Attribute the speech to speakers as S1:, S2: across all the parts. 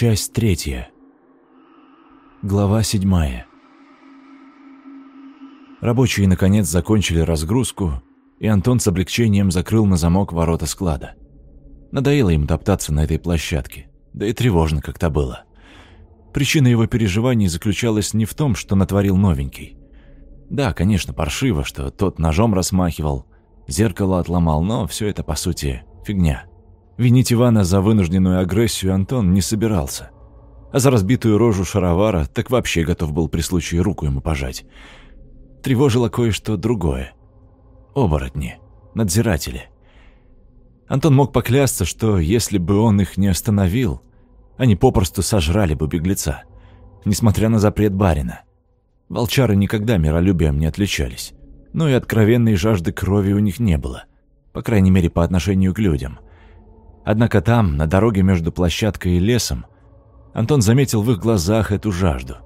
S1: Часть третья. Глава седьмая. Рабочие, наконец, закончили разгрузку, и Антон с облегчением закрыл на замок ворота склада. Надоело им топтаться на этой площадке, да и тревожно как-то было. Причина его переживаний заключалась не в том, что натворил новенький. Да, конечно, паршиво, что тот ножом расмахивал, зеркало отломал, но все это, по сути, фигня. Винить Ивана за вынужденную агрессию Антон не собирался. А за разбитую рожу шаровара так вообще готов был при случае руку ему пожать. Тревожило кое-что другое. Оборотни, надзиратели. Антон мог поклясться, что если бы он их не остановил, они попросту сожрали бы беглеца, несмотря на запрет барина. Волчары никогда миролюбием не отличались, но и откровенной жажды крови у них не было, по крайней мере по отношению к людям – Однако там, на дороге между площадкой и лесом, Антон заметил в их глазах эту жажду.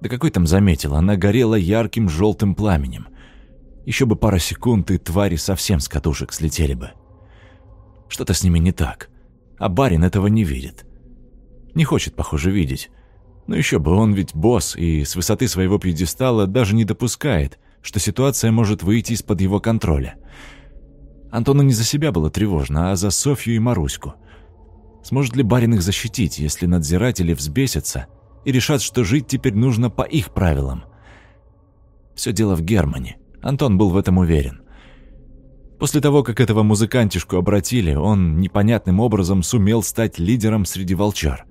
S1: Да какой там заметил, она горела ярким желтым пламенем. Еще бы пара секунд, и твари совсем с катушек слетели бы. Что-то с ними не так, а барин этого не видит. Не хочет, похоже, видеть. Но еще бы, он ведь босс, и с высоты своего пьедестала даже не допускает, что ситуация может выйти из-под его контроля. Антону не за себя было тревожно, а за Софью и Маруську. Сможет ли барин их защитить, если надзиратели взбесятся и решат, что жить теперь нужно по их правилам? Все дело в Германе. Антон был в этом уверен. После того, как этого музыкантишку обратили, он непонятным образом сумел стать лидером среди волчар.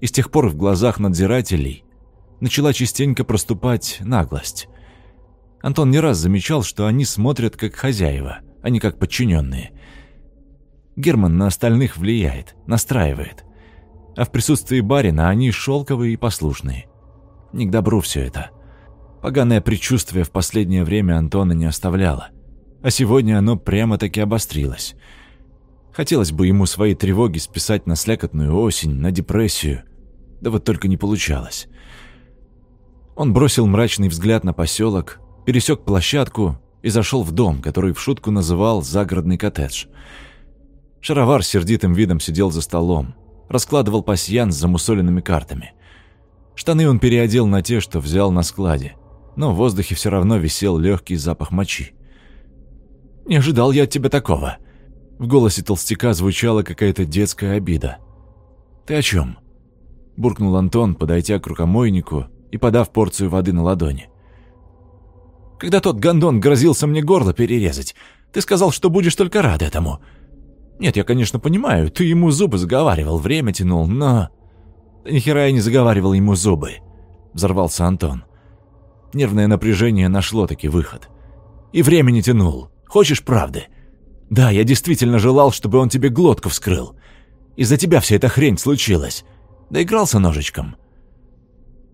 S1: И с тех пор в глазах надзирателей начала частенько проступать наглость. Антон не раз замечал, что они смотрят как хозяева – а не как подчиненные. Герман на остальных влияет, настраивает. А в присутствии барина они шелковые и послушные. Не к добру все это. Поганое предчувствие в последнее время Антона не оставляло. А сегодня оно прямо-таки обострилось. Хотелось бы ему свои тревоги списать на слякотную осень, на депрессию. Да вот только не получалось. Он бросил мрачный взгляд на поселок, пересек площадку и зашел в дом, который в шутку называл «загородный коттедж». Шаровар сердитым видом сидел за столом, раскладывал пасьян с замусоленными картами. Штаны он переодел на те, что взял на складе, но в воздухе все равно висел легкий запах мочи. «Не ожидал я от тебя такого!» В голосе толстяка звучала какая-то детская обида. «Ты о чем?» Буркнул Антон, подойдя к рукомойнику и подав порцию воды на ладони когда тот гондон грозился мне горло перерезать. Ты сказал, что будешь только рад этому. Нет, я, конечно, понимаю, ты ему зубы заговаривал, время тянул, но... Да нихера я не заговаривал ему зубы, взорвался Антон. Нервное напряжение нашло таки выход. И время не тянул. Хочешь правды? Да, я действительно желал, чтобы он тебе глотку вскрыл. Из-за тебя вся эта хрень случилась. Доигрался ножичком.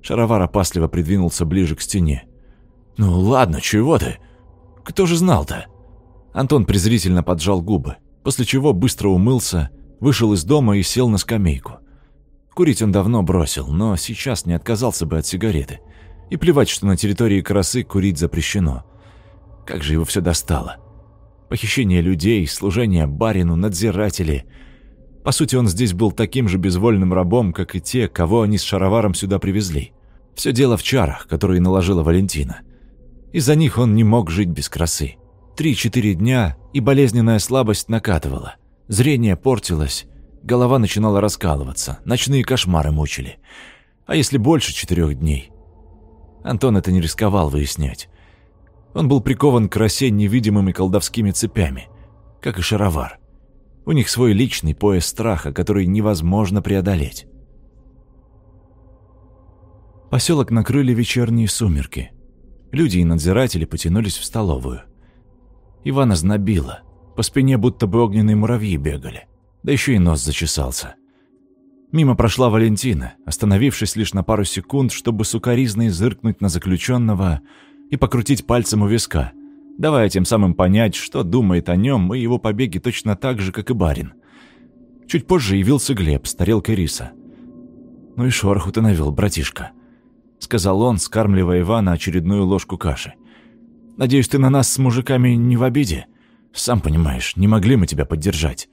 S1: Шаровар опасливо придвинулся ближе к стене. «Ну ладно, чего ты? Кто же знал-то?» Антон презрительно поджал губы, после чего быстро умылся, вышел из дома и сел на скамейку. Курить он давно бросил, но сейчас не отказался бы от сигареты. И плевать, что на территории красы курить запрещено. Как же его все достало. Похищение людей, служение барину, надзиратели. По сути, он здесь был таким же безвольным рабом, как и те, кого они с шароваром сюда привезли. Все дело в чарах, которые наложила Валентина. Из-за них он не мог жить без красы. Три-четыре дня, и болезненная слабость накатывала. Зрение портилось, голова начинала раскалываться, ночные кошмары мучили. А если больше четырех дней? Антон это не рисковал выяснять. Он был прикован к красе невидимыми колдовскими цепями, как и шаровар. У них свой личный пояс страха, который невозможно преодолеть. Поселок накрыли вечерние сумерки. Люди и надзиратели потянулись в столовую. Ивана знобило. По спине будто бы огненные муравьи бегали. Да еще и нос зачесался. Мимо прошла Валентина, остановившись лишь на пару секунд, чтобы сукоризной зыркнуть на заключенного и покрутить пальцем у виска, давая тем самым понять, что думает о нем и его побеге точно так же, как и барин. Чуть позже явился Глеб с тарелкой риса. «Ну и шороху ты навел, братишка», сказал он, скармливая Ивана очередную ложку каши. «Надеюсь, ты на нас с мужиками не в обиде? Сам понимаешь, не могли мы тебя поддержать».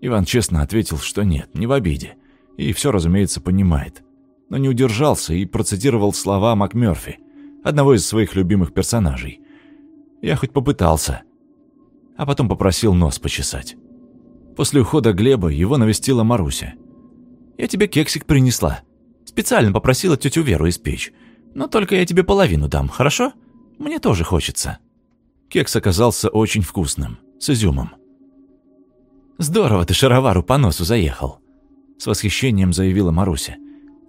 S1: Иван честно ответил, что нет, не в обиде. и все, разумеется, понимает. Но не удержался и процитировал слова МакМёрфи, одного из своих любимых персонажей. Я хоть попытался, а потом попросил нос почесать. После ухода Глеба его навестила Маруся. «Я тебе кексик принесла. Специально попросила тетю Веру испечь. Но только я тебе половину дам, хорошо? Мне тоже хочется». Кекс оказался очень вкусным, с изюмом. «Здорово ты шаровару по носу заехал», — с восхищением заявила Маруся.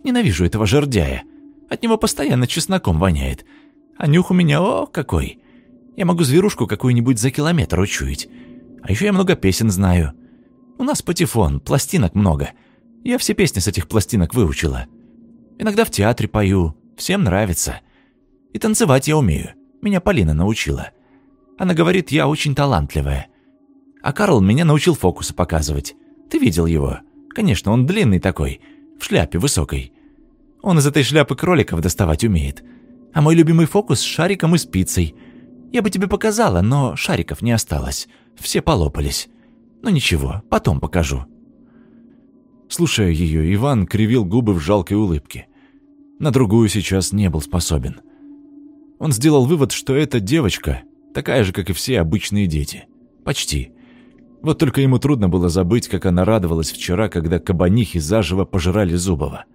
S1: «Ненавижу этого жердяя. От него постоянно чесноком воняет. А нюх у меня, о, какой! Я могу зверушку какую-нибудь за километр учуять. А еще я много песен знаю. У нас патефон, пластинок много. Я все песни с этих пластинок выучила. Иногда в театре пою, всем нравится. И танцевать я умею. Меня Полина научила. Она говорит, я очень талантливая. А Карл меня научил фокусы показывать. Ты видел его? Конечно, он длинный такой, в шляпе высокой. Он из этой шляпы кроликов доставать умеет. А мой любимый фокус с шариком и спицей. Я бы тебе показала, но шариков не осталось. Все полопались. Но ну, ничего, потом покажу». Слушая ее, Иван кривил губы в жалкой улыбке. На другую сейчас не был способен. Он сделал вывод, что эта девочка такая же, как и все обычные дети. Почти. Вот только ему трудно было забыть, как она радовалась вчера, когда кабанихи заживо пожирали Зубова.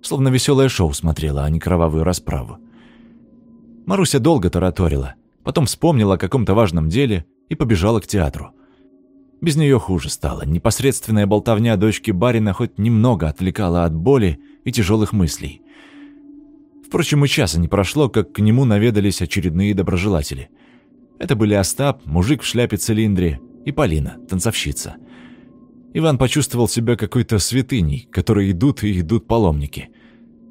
S1: Словно веселое шоу смотрела, а не кровавую расправу. Маруся долго тараторила, потом вспомнила о каком-то важном деле и побежала к театру. Без нее хуже стало. Непосредственная болтовня дочки барина хоть немного отвлекала от боли и тяжелых мыслей. Впрочем, и часа не прошло, как к нему наведались очередные доброжелатели. Это были Остап, мужик в шляпе-цилиндре, и Полина, танцовщица. Иван почувствовал себя какой-то святыней, которые идут и идут паломники.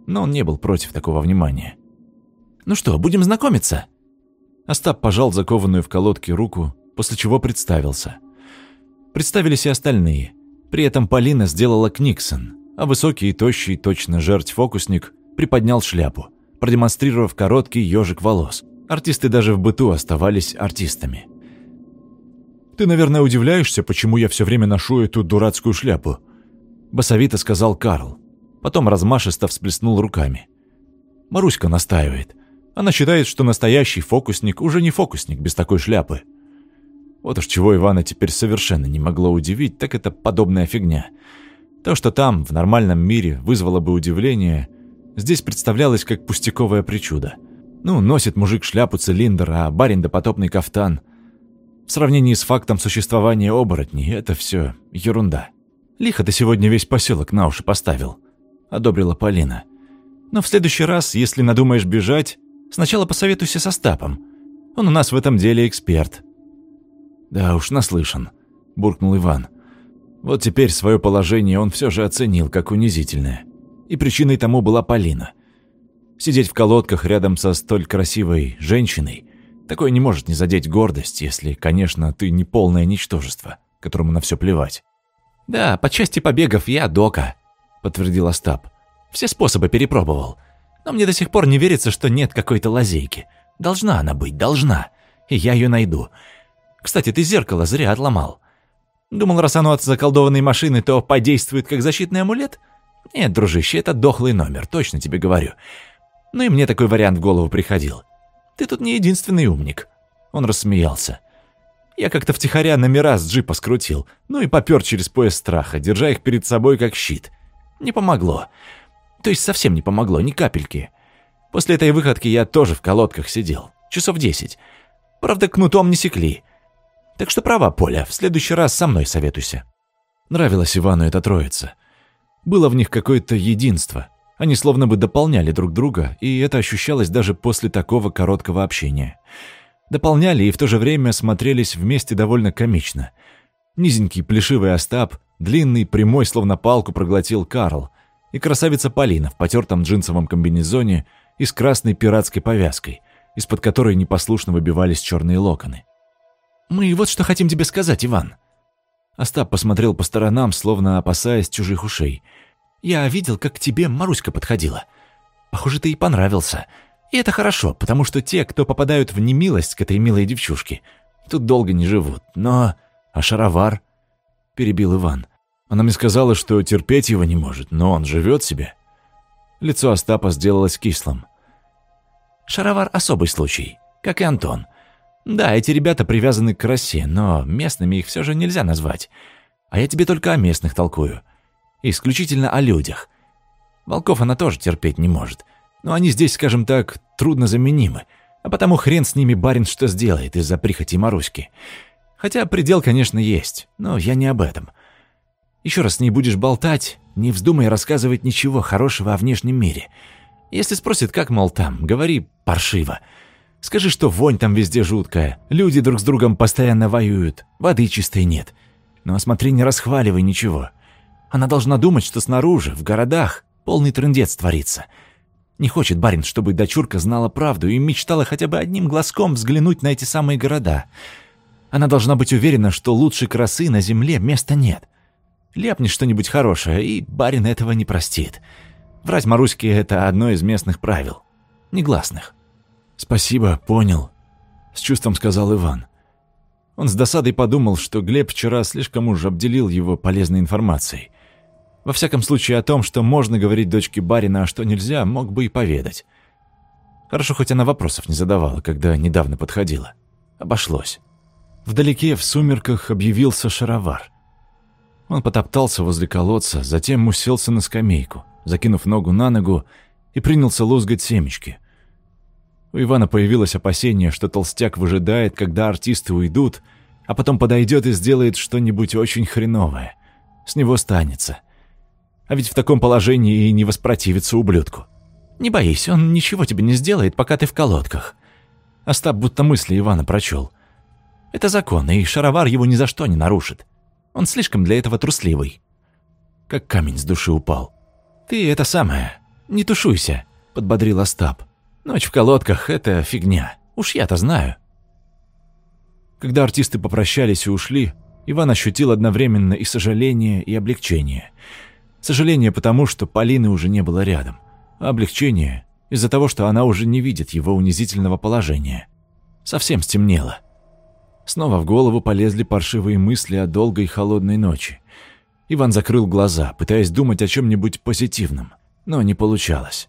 S1: Но он не был против такого внимания.
S2: «Ну что, будем знакомиться?»
S1: Остап пожал закованную в колодки руку, после чего представился – Представились и остальные. При этом Полина сделала книксон, а высокий и тощий, точно жертв-фокусник, приподнял шляпу, продемонстрировав короткий ежик волос. Артисты даже в быту оставались артистами. «Ты, наверное, удивляешься, почему я все время ношу эту дурацкую шляпу?» Басовито сказал Карл. Потом размашисто всплеснул руками. Маруська настаивает. Она считает, что настоящий фокусник уже не фокусник без такой шляпы. Вот уж чего Ивана теперь совершенно не могло удивить, так это подобная фигня. То, что там, в нормальном мире, вызвало бы удивление, здесь представлялось как пустяковое причудо. Ну, носит мужик шляпу-цилиндр, а барин допотопный кафтан. В сравнении с фактом существования оборотней, это все ерунда. Лихо ты сегодня весь поселок на уши поставил, одобрила Полина. Но в следующий раз, если надумаешь бежать, сначала посоветуйся со Стапом. Он у нас в этом деле эксперт. «Да уж, наслышан», — буркнул Иван. Вот теперь свое положение он все же оценил как унизительное. И причиной тому была Полина. Сидеть в колодках рядом со столь красивой женщиной такое не может не задеть гордость, если, конечно, ты не полное ничтожество, которому на все плевать.
S2: «Да, по части побегов я дока», — подтвердил Остап. «Все способы перепробовал. Но мне до сих пор не верится, что нет какой-то лазейки. Должна она быть, должна. И я ее найду. Кстати, ты зеркало зря отломал. Думал, раз оно от заколдованной машины, то подействует как защитный амулет? Нет, дружище, это дохлый номер, точно тебе говорю. Ну и мне такой вариант в голову приходил. Ты тут не единственный умник. Он рассмеялся. Я как-то втихаря номера с джипа скрутил, ну и попёр через пояс страха, держа их перед собой как щит. Не помогло. То есть совсем не помогло, ни капельки. После этой выходки я тоже в колодках сидел. Часов десять. Правда, кнутом не секли. Так что права, Поля, в следующий раз со мной советуйся».
S1: Нравилась Ивану эта троица. Было в них какое-то единство. Они словно бы дополняли друг друга, и это ощущалось даже после такого короткого общения. Дополняли и в то же время смотрелись вместе довольно комично. Низенький плешивый Остап, длинный, прямой, словно палку проглотил Карл, и красавица Полина в потертом джинсовом комбинезоне и с красной пиратской повязкой, из-под которой непослушно выбивались черные локоны.
S2: «Мы вот что хотим тебе сказать, Иван».
S1: Остап посмотрел по сторонам, словно опасаясь чужих ушей.
S2: «Я видел, как к тебе Маруська подходила. Похоже, ты ей понравился. И это хорошо, потому что те, кто попадают в немилость к этой милой девчушке, тут долго не живут. Но... А шаровар?» — перебил Иван.
S1: Она мне сказала, что терпеть его не может, но он живет себе. Лицо Остапа сделалось кислым.
S2: Шаровар — особый случай, как и Антон. Да, эти ребята привязаны к красе, но местными их все же нельзя назвать. А я тебе только о местных толкую. Исключительно о людях. Волков она тоже терпеть не может. Но они здесь, скажем так, трудно заменимы. А потому хрен с ними барин что сделает из-за прихоти Маруськи. Хотя предел, конечно, есть, но я не об этом. Еще раз с ней будешь болтать, не вздумай рассказывать ничего хорошего о внешнем мире. Если спросит, как, мол, там, говори паршиво. Скажи, что вонь там везде жуткая, люди друг с другом постоянно воюют, воды чистой нет. Но смотри, не расхваливай ничего. Она должна думать, что снаружи, в городах, полный трындец творится. Не хочет барин, чтобы дочурка знала правду и мечтала хотя бы одним глазком взглянуть на эти самые города. Она должна быть уверена, что лучшей красы на земле места нет. Ляпни что-нибудь хорошее, и барин этого не простит. Врать Маруське — это одно из местных правил. Негласных.
S1: «Спасибо, понял», — с чувством сказал Иван. Он с досадой подумал, что Глеб вчера слишком уж обделил его полезной информацией. Во всяком случае, о том, что можно говорить дочке барина, а что нельзя, мог бы и поведать. Хорошо, хоть она вопросов не задавала, когда недавно подходила. Обошлось. Вдалеке, в сумерках, объявился шаровар. Он потоптался возле колодца, затем уселся на скамейку, закинув ногу на ногу, и принялся лузгать семечки — у Ивана появилось опасение, что толстяк выжидает, когда артисты уйдут, а потом подойдет и сделает что-нибудь очень хреновое. С него станется. А ведь в таком положении и не воспротивится ублюдку.
S2: Не боись, он ничего тебе не сделает, пока ты в колодках.
S1: Остап будто мысли Ивана прочел.
S2: Это закон, и шаровар его ни за что не нарушит. Он слишком для этого трусливый.
S1: Как камень с души упал.
S2: «Ты это самое, не тушуйся», — подбодрил Остап. Ночь в колодках — это фигня. Уж я-то знаю.
S1: Когда артисты попрощались и ушли, Иван ощутил одновременно и сожаление, и облегчение. Сожаление потому, что Полины уже не было рядом, а облегчение из-за того, что она уже не видит его унизительного положения. Совсем стемнело. Снова в голову полезли паршивые мысли о долгой холодной ночи. Иван закрыл глаза, пытаясь думать о чем-нибудь позитивном, но не получалось.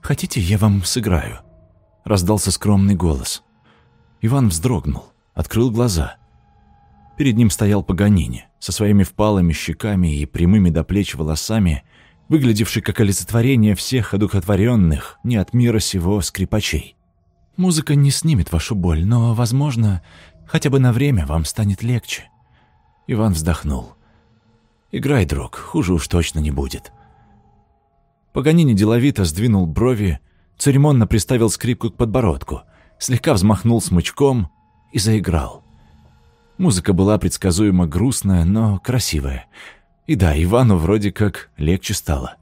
S1: «Хотите, я вам сыграю?» — раздался скромный голос. Иван вздрогнул, открыл глаза. Перед ним стоял Паганини, со своими впалыми щеками и прямыми до плеч волосами, выглядевший как олицетворение всех одухотворенных, не от мира сего скрипачей. «Музыка не снимет вашу боль, но, возможно, хотя бы на время вам станет легче». Иван вздохнул. «Играй, друг, хуже уж точно не будет». Паганини деловито сдвинул брови, церемонно приставил скрипку к подбородку, слегка взмахнул смычком и заиграл. Музыка была предсказуемо грустная, но красивая. И да, Ивану вроде как легче стало.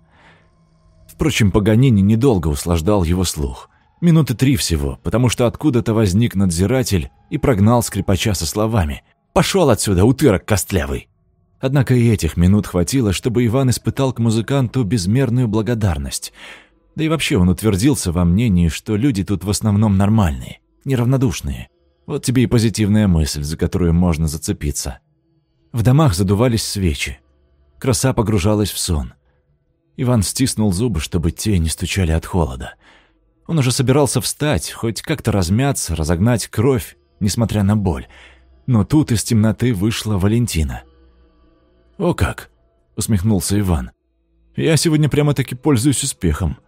S1: Впрочем, Паганини недолго услаждал его слух. Минуты три всего, потому что откуда-то возник надзиратель и прогнал скрипача со словами «Пошел отсюда, утырок костлявый!» Однако и этих минут хватило, чтобы Иван испытал к музыканту безмерную благодарность. Да и вообще он утвердился во мнении, что люди тут в основном нормальные, неравнодушные. Вот тебе и позитивная мысль, за которую можно зацепиться. В домах задувались свечи. Краса погружалась в сон. Иван стиснул зубы, чтобы те не стучали от холода. Он уже собирался встать, хоть как-то размяться, разогнать кровь, несмотря на боль. Но тут из темноты вышла Валентина. «О как!» — усмехнулся Иван. «Я сегодня прямо-таки пользуюсь успехом.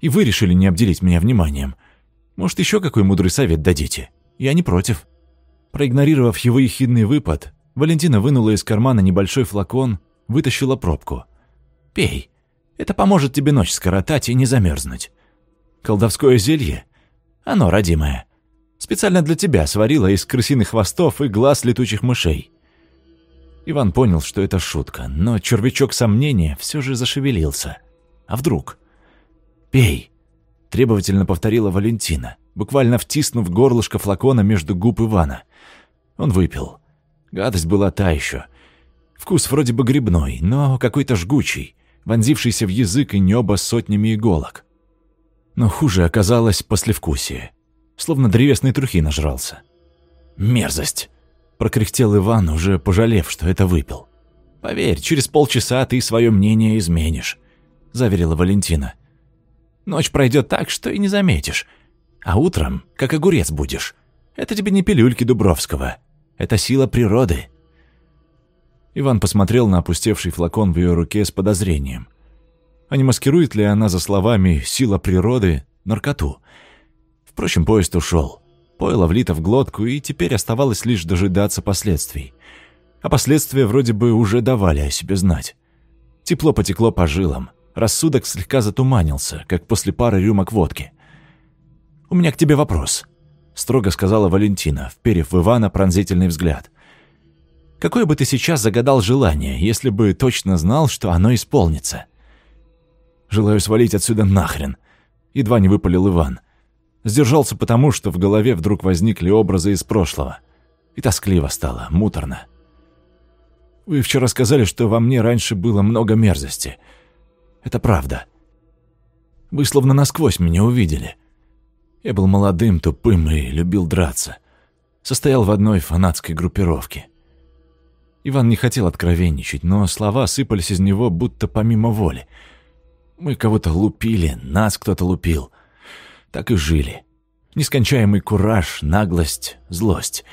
S1: И вы решили не обделить меня вниманием. Может, еще какой мудрый совет дадите? Я не против». Проигнорировав его ехидный выпад, Валентина вынула из кармана небольшой флакон, вытащила пробку. «Пей. Это поможет тебе ночь скоротать и не замерзнуть. Колдовское зелье? Оно, родимое. Специально для тебя сварила из крысиных хвостов и глаз летучих мышей. Иван понял, что это шутка, но червячок сомнения все же зашевелился. А вдруг? «Пей!» – требовательно повторила Валентина, буквально втиснув горлышко флакона между губ Ивана. Он выпил. Гадость была та еще. Вкус вроде бы грибной, но какой-то жгучий, вонзившийся в язык и небо сотнями иголок. Но хуже оказалось послевкусие. Словно древесной трухи нажрался. Мерзость! Прокряхтел Иван, уже пожалев, что это выпил.
S2: Поверь, через полчаса ты свое мнение изменишь», — заверила Валентина. «Ночь пройдет так, что и не заметишь. А утром, как огурец будешь. Это тебе не пилюльки Дубровского. Это сила природы».
S1: Иван посмотрел на опустевший флакон в ее руке с подозрением. А не маскирует ли она за словами «сила природы» наркоту? Впрочем, поезд ушел. Пойло влито в глотку, и теперь оставалось лишь дожидаться последствий. А последствия вроде бы уже давали о себе знать. Тепло потекло по жилам. Рассудок слегка затуманился, как после пары рюмок водки. «У меня к тебе вопрос», — строго сказала Валентина, вперев в Ивана пронзительный взгляд. «Какое бы ты сейчас загадал желание, если бы точно знал, что оно исполнится?» «Желаю свалить отсюда нахрен», — едва не выпалил Иван. Сдержался потому, что в голове вдруг возникли образы из прошлого. И тоскливо стало, муторно. «Вы вчера сказали, что во мне раньше было много мерзости. Это правда. Вы словно насквозь меня увидели. Я был молодым, тупым и любил драться. Состоял в одной фанатской группировке. Иван не хотел откровенничать, но слова сыпались из него будто помимо воли. Мы кого-то лупили, нас кто-то лупил. Так и жили. Нескончаемый кураж, наглость, злость.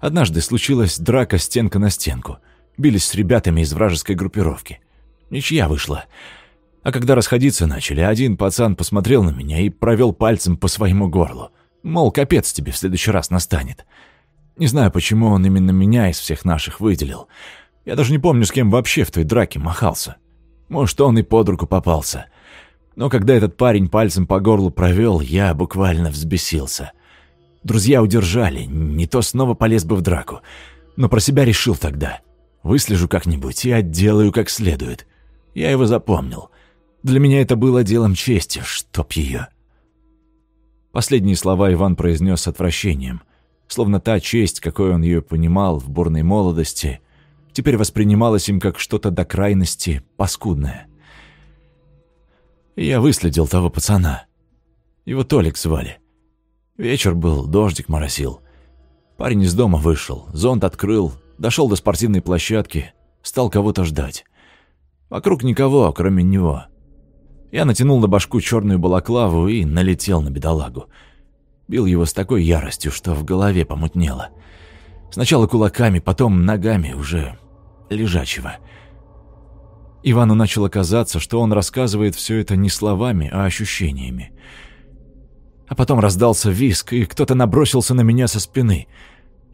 S1: Однажды случилась драка стенка на стенку. Бились с ребятами из вражеской группировки. Ничья вышла. А когда расходиться начали, один пацан посмотрел на меня и провел пальцем по своему горлу. Мол, капец тебе в следующий раз настанет. Не знаю, почему он именно меня из всех наших выделил. Я даже не помню, с кем вообще в той драке махался. Может, он и под руку попался. Но когда этот парень пальцем по горлу провел, я буквально взбесился. Друзья удержали, не то снова полез бы в драку. Но про себя решил тогда. Выслежу как-нибудь и отделаю как следует. Я его запомнил. Для меня это было делом чести, чтоб ее. Последние слова Иван произнес с отвращением. Словно та честь, какой он ее понимал в бурной молодости, теперь воспринималась им как что-то до крайности паскудное. Я выследил того пацана. Его Толик звали. Вечер был, дождик моросил. Парень из дома вышел, зонт открыл, дошел до спортивной площадки, стал кого-то ждать. Вокруг никого, кроме него. Я натянул на башку черную балаклаву и налетел на бедолагу. Бил его с такой яростью, что в голове помутнело. Сначала кулаками, потом ногами, уже лежачего. Ивану начало казаться, что он рассказывает все это не словами, а ощущениями. А потом раздался виск, и кто-то набросился на меня со спины.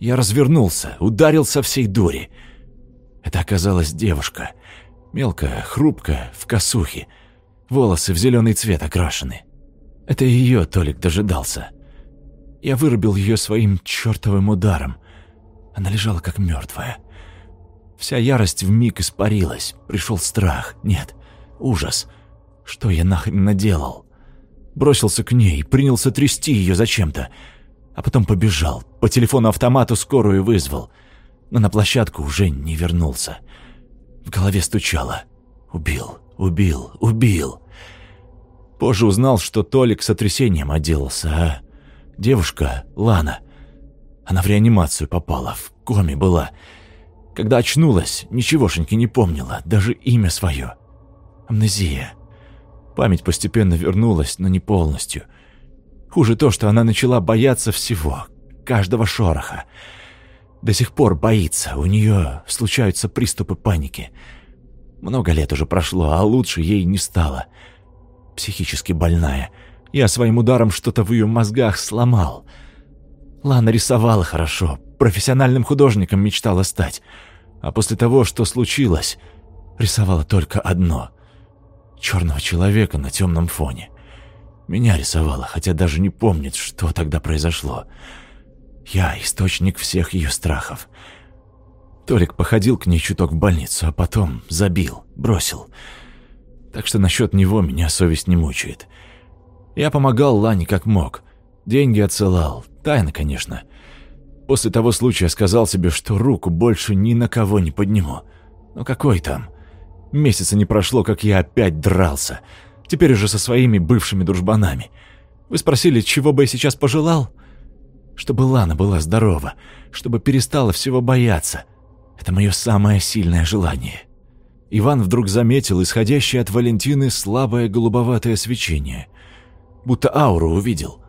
S1: Я развернулся, ударил со всей дури. Это оказалась девушка. Мелкая, хрупкая, в косухе. Волосы в зеленый цвет окрашены. Это ее Толик дожидался. Я вырубил ее своим чертовым ударом. Она лежала как мертвая. Вся ярость вмиг испарилась. Пришел страх. Нет, ужас. Что я нахрен наделал? Бросился к ней, принялся трясти ее зачем-то. А потом побежал. По телефону-автомату скорую вызвал. Но на площадку уже не вернулся. В голове стучало. Убил, убил, убил. Позже узнал, что Толик сотрясением отделался, а девушка, Лана, она в реанимацию попала, в коме была. Когда очнулась, ничегошеньки не помнила, даже имя свое. Амнезия. Память постепенно вернулась, но не полностью. Хуже то, что она начала бояться всего, каждого шороха. До сих пор боится, у нее случаются приступы паники. Много лет уже прошло, а лучше ей не стало. Психически больная. Я своим ударом что-то в ее мозгах сломал. Лана рисовала хорошо, профессиональным художником мечтала стать. А после того, что случилось, рисовала только одно — черного человека на темном фоне. Меня рисовала, хотя даже не помнит, что тогда произошло. Я — источник всех ее страхов. Толик походил к ней чуток в больницу, а потом забил, бросил. Так что насчет него меня совесть не мучает. Я помогал Лане как мог. Деньги отсылал. Тайно, конечно. После того случая сказал себе, что руку больше ни на кого не подниму. Но какой там? Месяца не прошло, как я опять дрался. Теперь уже со своими бывшими дружбанами. Вы спросили, чего бы я сейчас пожелал? Чтобы Лана была здорова, чтобы перестала всего бояться. Это мое самое сильное желание. Иван вдруг заметил исходящее от Валентины слабое голубоватое свечение. Будто ауру увидел.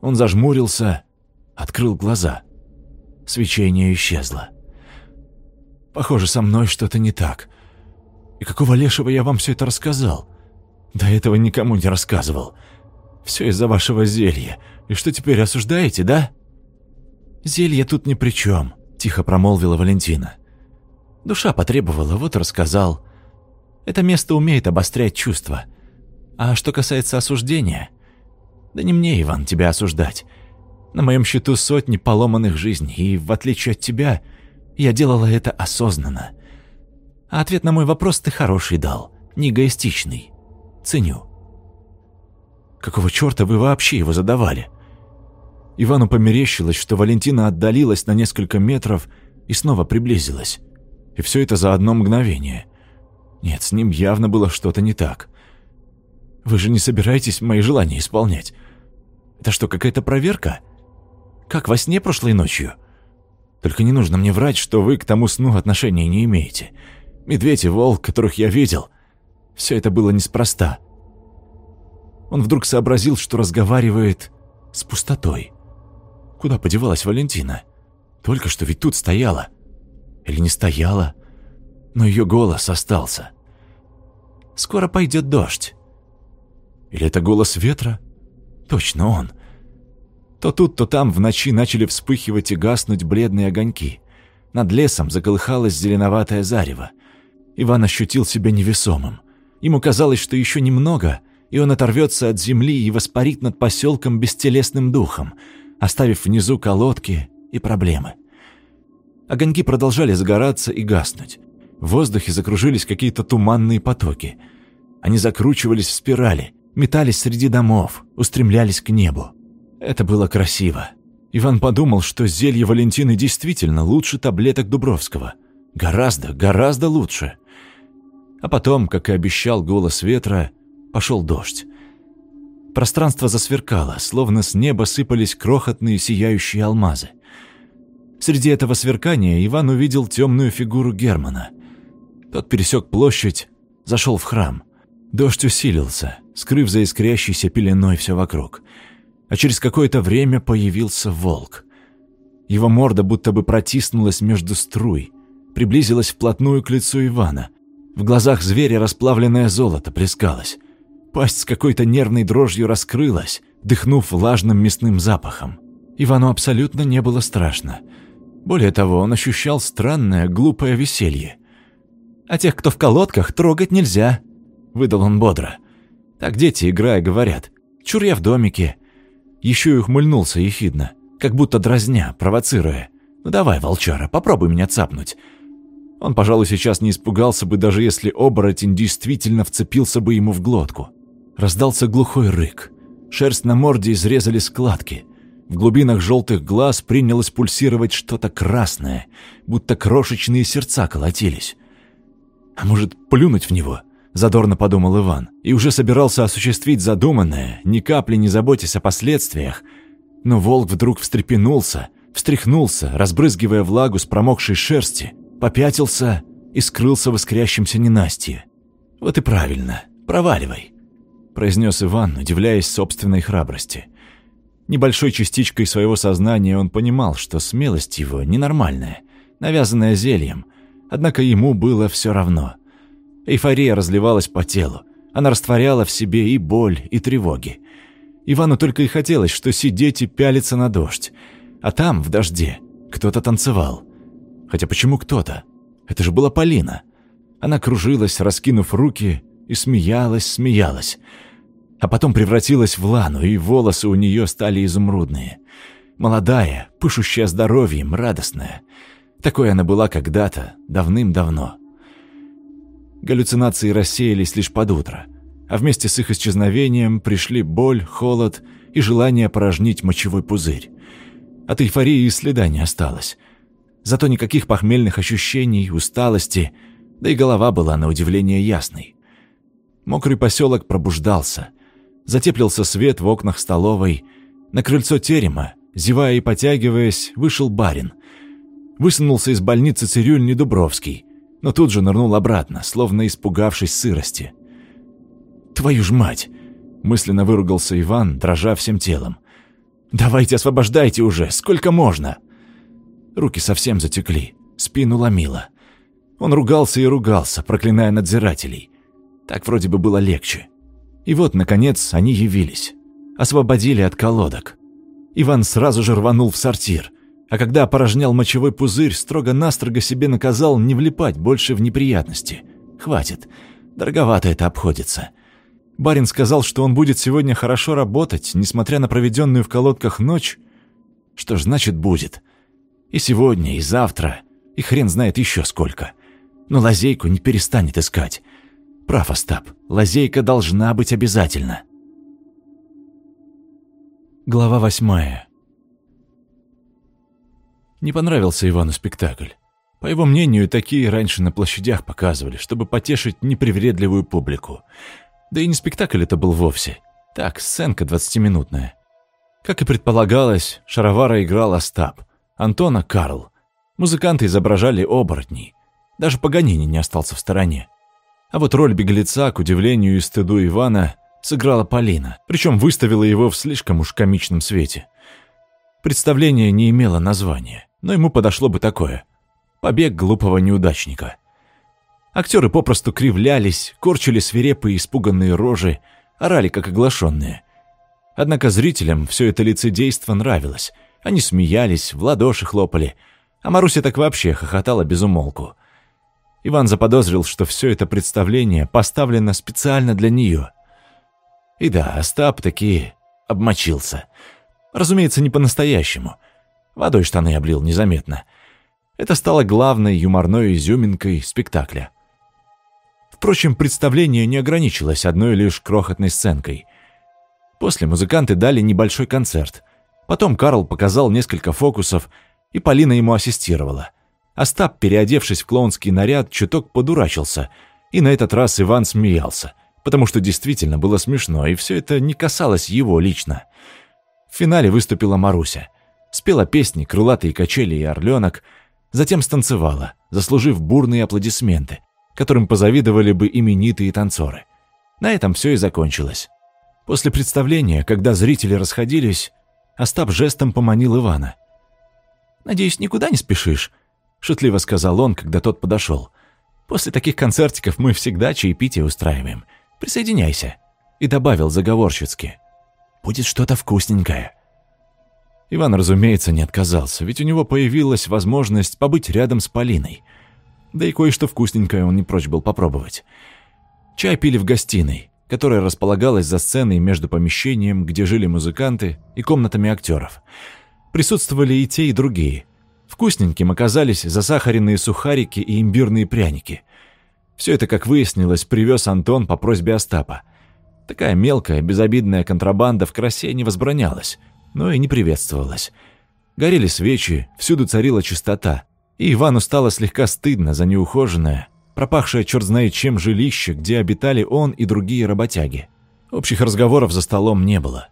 S1: Он зажмурился, открыл глаза. Свечение исчезло. Похоже, со мной что-то не так. И какого лешего я вам все это рассказал? До этого никому не рассказывал. Все из-за вашего зелья. И что теперь, осуждаете, да? Зелье тут ни при чем, тихо промолвила Валентина. Душа потребовала, вот рассказал. Это место умеет обострять чувства. А что касается осуждения... Да не мне, Иван, тебя осуждать. На моем счету сотни поломанных жизней, и, в отличие от тебя, я делала это осознанно. А ответ на мой вопрос ты хороший дал, не эгоистичный. Ценю. Какого черта вы вообще его задавали? Ивану померещилось, что Валентина отдалилась на несколько метров и снова приблизилась. И все это за одно мгновение. Нет, с ним явно было что-то не так. Вы же не собираетесь мои желания исполнять? Это что, какая-то проверка? Как во сне прошлой ночью? Только не нужно мне врать, что вы к тому сну отношения не имеете. Медведь и волк, которых я видел, все это было неспроста. Он вдруг сообразил, что разговаривает с пустотой. Куда подевалась Валентина? Только что ведь тут стояла. Или не стояла? Но ее голос остался. «Скоро пойдет дождь». Или это голос ветра? Точно он. То тут, то там в ночи начали вспыхивать и гаснуть бледные огоньки. Над лесом заколыхалось зеленоватое зарево. Иван ощутил себя невесомым. Ему казалось, что еще немного, и он оторвется от земли и воспарит над поселком бестелесным духом, оставив внизу колодки и проблемы. Огоньки продолжали загораться и гаснуть. В воздухе закружились какие-то туманные потоки. Они закручивались в спирали, метались среди домов, устремлялись к небу. Это было красиво. Иван подумал, что зелье Валентины действительно лучше таблеток Дубровского. Гораздо, гораздо лучше. А потом, как и обещал голос ветра, пошел дождь. Пространство засверкало, словно с неба сыпались крохотные сияющие алмазы. Среди этого сверкания Иван увидел темную фигуру Германа. Тот пересек площадь, зашел в храм. Дождь усилился, скрыв за искрящейся пеленой все вокруг – а через какое-то время появился волк. Его морда будто бы протиснулась между струй, приблизилась вплотную к лицу Ивана. В глазах зверя расплавленное золото плескалось. Пасть с какой-то нервной дрожью раскрылась, дыхнув влажным мясным запахом. Ивану абсолютно не было страшно. Более того, он ощущал странное, глупое веселье. «А тех, кто в колодках, трогать нельзя», — выдал он бодро. Так дети, играя, говорят. «Чур я в домике, еще и ухмыльнулся ехидно, как будто дразня, провоцируя. «Ну давай, волчара, попробуй меня цапнуть». Он, пожалуй, сейчас не испугался бы, даже если оборотень действительно вцепился бы ему в глотку. Раздался глухой рык. Шерсть на морде изрезали складки. В глубинах желтых глаз принялось пульсировать что-то красное, будто крошечные сердца колотились. А может, плюнуть в него? — задорно подумал Иван, и уже собирался осуществить задуманное, ни капли не заботясь о последствиях. Но волк вдруг встрепенулся, встряхнулся, разбрызгивая влагу с промокшей шерсти, попятился и скрылся в искрящемся ненастье. «Вот и правильно, проваливай», — произнес Иван, удивляясь собственной храбрости. Небольшой частичкой своего сознания он понимал, что смелость его ненормальная, навязанная зельем, однако ему было все равно — Эйфория разливалась по телу. Она растворяла в себе и боль, и тревоги. Ивану только и хотелось, что сидеть и пялиться на дождь. А там, в дожде, кто-то танцевал. Хотя почему кто-то? Это же была Полина. Она кружилась, раскинув руки, и смеялась, смеялась. А потом превратилась в Лану, и волосы у нее стали изумрудные. Молодая, пышущая здоровьем, радостная. Такой она была когда-то, давным-давно. Галлюцинации рассеялись лишь под утро, а вместе с их исчезновением пришли боль, холод и желание порожнить мочевой пузырь. От эйфории и следа не осталось. Зато никаких похмельных ощущений, усталости, да и голова была на удивление ясной. Мокрый поселок пробуждался. Затеплился свет в окнах столовой. На крыльцо терема, зевая и потягиваясь, вышел барин. Высунулся из больницы цирюльни Дубровский, но тут же нырнул обратно, словно испугавшись сырости. «Твою ж мать!» – мысленно выругался Иван, дрожа всем телом. «Давайте освобождайте уже, сколько можно!» Руки совсем затекли, спину ломило. Он ругался и ругался, проклиная надзирателей. Так вроде бы было легче. И вот, наконец, они явились. Освободили от колодок. Иван сразу же рванул в сортир, а когда опорожнял мочевой пузырь, строго-настрого себе наказал не влипать больше в неприятности. Хватит, дороговато это обходится. Барин сказал, что он будет сегодня хорошо работать, несмотря на проведенную в колодках ночь. Что ж, значит, будет. И сегодня, и завтра, и хрен знает еще сколько. Но лазейку не перестанет искать. Прав, Остап, лазейка должна быть обязательно. Глава восьмая. Не понравился Ивану спектакль. По его мнению, такие раньше на площадях показывали, чтобы потешить непривередливую публику. Да и не спектакль это был вовсе. Так, сценка двадцатиминутная. Как и предполагалось, Шаровара играл Остап, Антона – Карл. Музыканты изображали оборотней. Даже Паганини не остался в стороне. А вот роль беглеца, к удивлению и стыду Ивана, сыграла Полина, причем выставила его в слишком уж комичном свете. Представление не имело названия, но ему подошло бы такое – побег глупого неудачника. Актеры попросту кривлялись, корчили свирепые испуганные рожи, орали как оглашенные. Однако зрителям все это лицедейство нравилось. Они смеялись, в ладоши хлопали, а Маруся так вообще хохотала без умолку. Иван заподозрил, что все это представление поставлено специально для нее – и да, Остап таки обмочился. Разумеется, не по-настоящему. Водой штаны облил незаметно. Это стало главной юморной изюминкой спектакля. Впрочем, представление не ограничилось одной лишь крохотной сценкой. После музыканты дали небольшой концерт. Потом Карл показал несколько фокусов, и Полина ему ассистировала. Остап, переодевшись в клоунский наряд, чуток подурачился, и на этот раз Иван смеялся потому что действительно было смешно, и все это не касалось его лично. В финале выступила Маруся. Спела песни «Крылатые качели» и «Орленок», затем станцевала, заслужив бурные аплодисменты, которым позавидовали бы именитые танцоры. На этом все и закончилось. После представления, когда зрители расходились, Остап жестом поманил Ивана. «Надеюсь, никуда не спешишь?» — шутливо сказал он, когда тот подошел. «После таких концертиков мы всегда чаепитие устраиваем. Присоединяйся». И добавил заговорщицки. «Будет что-то вкусненькое». Иван, разумеется, не отказался, ведь у него появилась возможность побыть рядом с Полиной. Да и кое-что вкусненькое он не прочь был попробовать. Чай пили в гостиной, которая располагалась за сценой между помещением, где жили музыканты, и комнатами актеров. Присутствовали и те, и другие. Вкусненьким оказались засахаренные сухарики и имбирные пряники. Все это, как выяснилось, привез Антон по просьбе Остапа. Такая мелкая, безобидная контрабанда в красе не возбранялась, но и не приветствовалась. Горели свечи, всюду царила чистота, и Ивану стало слегка стыдно за неухоженное, пропахшее черт знает чем жилище, где обитали он и другие работяги. Общих разговоров за столом не было.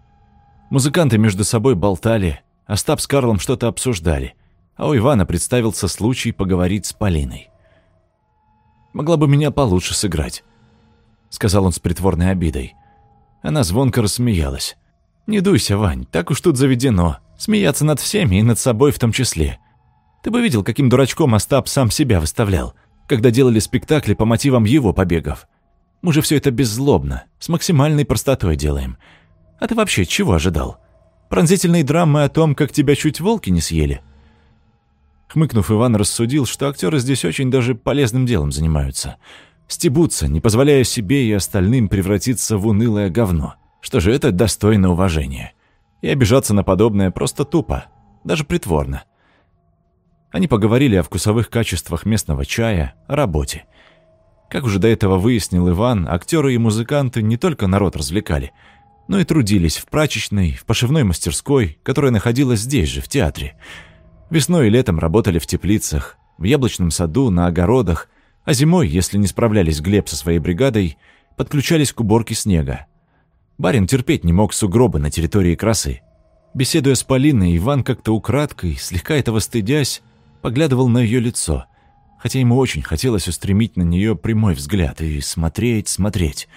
S1: Музыканты между собой болтали, Остап с Карлом что-то обсуждали, а у Ивана представился случай поговорить с Полиной. Могла бы меня получше сыграть», — сказал он с притворной обидой. Она звонко рассмеялась. «Не дуйся, Вань, так уж тут заведено. Смеяться над всеми и над собой в том числе. Ты бы видел, каким дурачком Остап сам себя выставлял, когда делали спектакли по мотивам его побегов. Мы же все это беззлобно, с максимальной простотой делаем. А ты вообще чего ожидал? Пронзительной драмы о том, как тебя чуть волки не съели?» Хмыкнув, Иван рассудил, что актеры здесь очень даже полезным делом занимаются. Стебутся, не позволяя себе и остальным превратиться в унылое говно. Что же, это достойно уважения. И обижаться на подобное просто тупо, даже притворно. Они поговорили о вкусовых качествах местного чая, о работе. Как уже до этого выяснил Иван, актеры и музыканты не только народ развлекали, но и трудились в прачечной, в пошивной мастерской, которая находилась здесь же, в театре – Весной и летом работали в теплицах, в яблочном саду, на огородах, а зимой, если не справлялись Глеб со своей бригадой, подключались к уборке снега. Барин терпеть не мог сугробы на территории красы. Беседуя с Полиной, Иван как-то украдкой, слегка этого стыдясь, поглядывал на ее лицо, хотя ему очень хотелось устремить на нее прямой взгляд и смотреть, смотреть.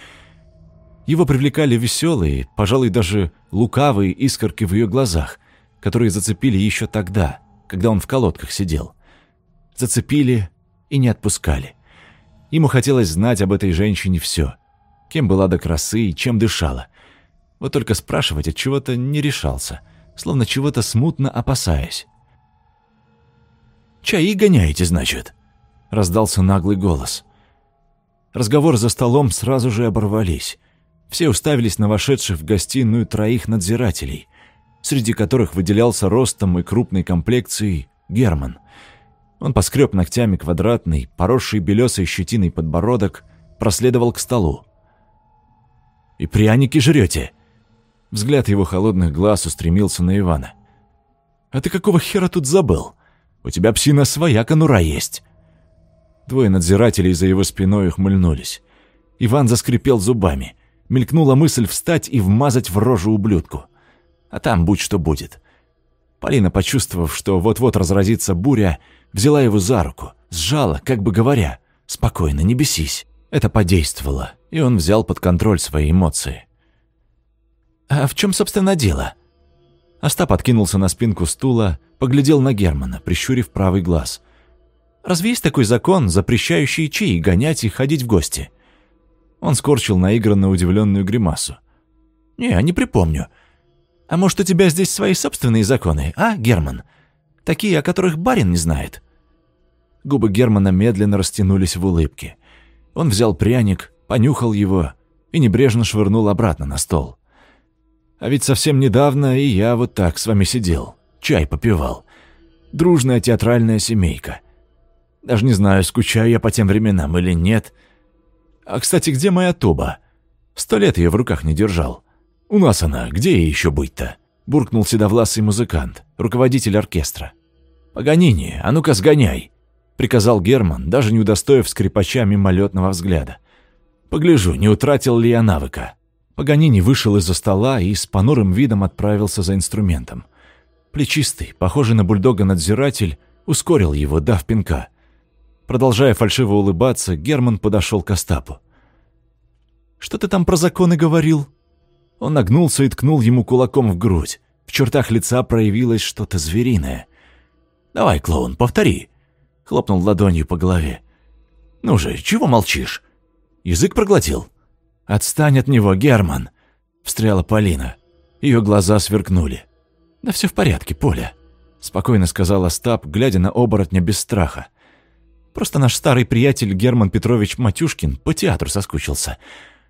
S1: Его привлекали веселые, пожалуй, даже лукавые искорки в ее глазах, которые зацепили еще тогда, когда он в колодках сидел. Зацепили и не отпускали. Ему хотелось знать об этой женщине все. Кем была до красы и чем дышала. Вот только спрашивать от чего-то не решался, словно чего-то смутно опасаясь. «Чаи гоняете, значит?» — раздался наглый голос. Разговор за столом сразу же оборвались. Все уставились на вошедших в гостиную троих надзирателей, среди которых выделялся ростом и крупной комплекцией Герман. Он поскреб ногтями квадратный, поросший белесой щетиной подбородок, проследовал к столу. «И пряники жрете?» Взгляд его холодных глаз устремился на Ивана. «А ты какого хера тут забыл? У тебя псина своя конура есть!» Двое надзирателей за его спиной ухмыльнулись. Иван заскрипел зубами. Мелькнула мысль встать и вмазать в рожу ублюдку. А там будь что будет. Полина, почувствовав, что вот-вот разразится буря, взяла его за руку, сжала, как бы говоря, «Спокойно, не бесись». Это подействовало, и он взял под контроль свои эмоции. «А в чем, собственно, дело?» Остап откинулся на спинку стула, поглядел на Германа, прищурив правый глаз. «Разве есть такой закон, запрещающий чаи гонять и ходить в гости?» Он скорчил наигранно удивленную гримасу. «Не, не припомню. А может, у тебя здесь свои собственные законы, а, Герман? Такие, о которых барин не знает?» Губы Германа медленно растянулись в улыбке. Он взял пряник, понюхал его и небрежно швырнул обратно на стол. «А ведь совсем недавно и я вот так с вами сидел, чай попивал. Дружная театральная семейка. Даже не знаю, скучаю я по тем временам или нет. А, кстати, где моя туба? Сто лет ее в руках не держал. У нас она, где ей еще быть-то?» Буркнул седовласый музыкант, руководитель оркестра. «Погодини, а ну-ка сгоняй!» приказал Герман, даже не удостоив скрипача мимолетного взгляда. «Погляжу, не утратил ли я навыка». Паганини вышел из-за стола и с понурым видом отправился за инструментом. Плечистый, похожий на бульдога надзиратель, ускорил его, дав пинка. Продолжая фальшиво улыбаться, Герман подошел к Остапу. «Что ты там про законы говорил?» Он нагнулся и ткнул ему кулаком в грудь. В чертах лица проявилось что-то звериное. «Давай, клоун, повтори», — хлопнул ладонью по голове. «Ну же, чего молчишь? Язык проглотил?» «Отстань от него, Герман!» — встряла Полина. Ее глаза сверкнули. «Да все в порядке, Поля», — спокойно сказал Остап, глядя на оборотня без страха. «Просто наш старый приятель Герман Петрович Матюшкин по театру соскучился.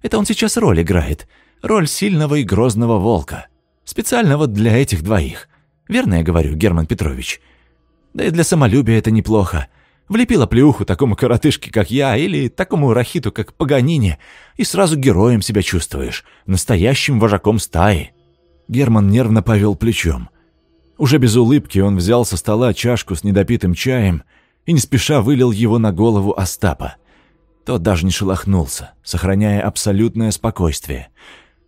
S1: Это он сейчас роль играет. Роль сильного и грозного волка. Специально вот для этих двоих. Верно я говорю, Герман Петрович? Да и для самолюбия это неплохо. Влепила плюху такому коротышке, как я, или такому рахиту, как Паганини, и сразу героем себя чувствуешь, настоящим вожаком стаи». Герман нервно повел плечом. Уже без улыбки он взял со стола чашку с недопитым чаем и не спеша вылил его на голову Остапа. Тот даже не шелохнулся, сохраняя абсолютное спокойствие.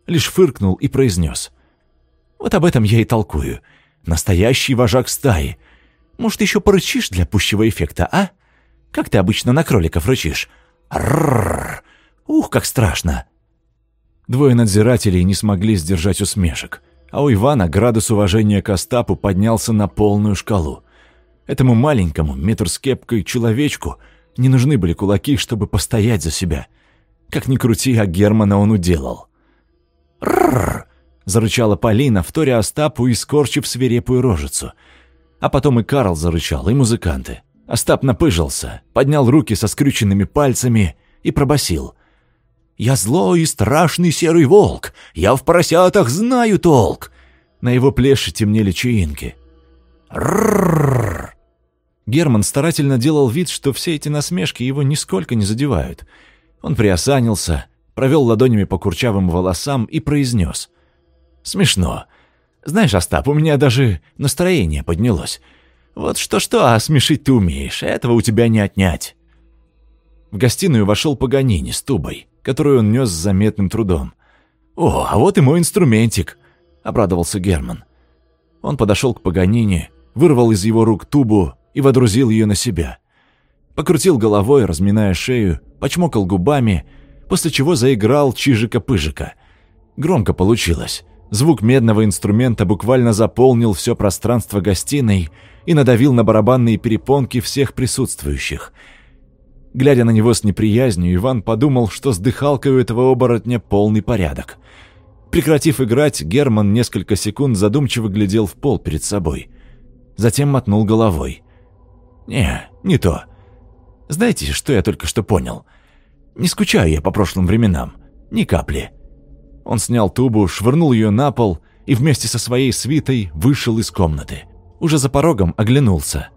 S1: Лишь фыркнул и произнес. «Вот об этом я и толкую. Настоящий вожак стаи — может, еще порычишь для пущего эффекта, а? Как ты обычно на кроликов рычишь? Ррррр! Ух, как страшно!» Двое надзирателей не смогли сдержать усмешек, а у Ивана градус уважения к Остапу поднялся на полную шкалу. Этому маленькому, метр с кепкой, человечку не нужны были кулаки, чтобы постоять за себя. Как ни крути, а Германа он уделал. «Рррр!» — зарычала Полина, вторя Остапу и скорчив свирепую рожицу — а потом и Карл зарычал, и музыканты. Остап напыжился, поднял руки со скрюченными пальцами и пробасил: «Я злой и страшный серый волк! Я в поросятах знаю толк!» На его плеше темнели чаинки. «Рррррр!» Герман старательно делал вид, что все эти насмешки его нисколько не задевают. Он приосанился, провел ладонями по курчавым волосам и произнес. «Смешно. Знаешь, Остап, у меня даже настроение поднялось. Вот что-что, а смешить ты умеешь, этого у тебя не отнять». В гостиную вошел Паганини с тубой, которую он нес с заметным трудом. «О, а вот и мой инструментик!» — обрадовался Герман. Он подошел к Паганини, вырвал из его рук тубу и водрузил ее на себя. Покрутил головой, разминая шею, почмокал губами, после чего заиграл чижика-пыжика. Громко получилось. Звук медного инструмента буквально заполнил все пространство гостиной и надавил на барабанные перепонки всех присутствующих. Глядя на него с неприязнью, Иван подумал, что с дыхалкой у этого оборотня полный порядок. Прекратив играть, Герман несколько секунд задумчиво глядел в пол перед собой. Затем мотнул головой. «Не, не то. Знаете, что я только что понял? Не скучаю я по прошлым временам. Ни капли». Он снял тубу, швырнул ее на пол и вместе со своей свитой вышел из комнаты. Уже за порогом оглянулся.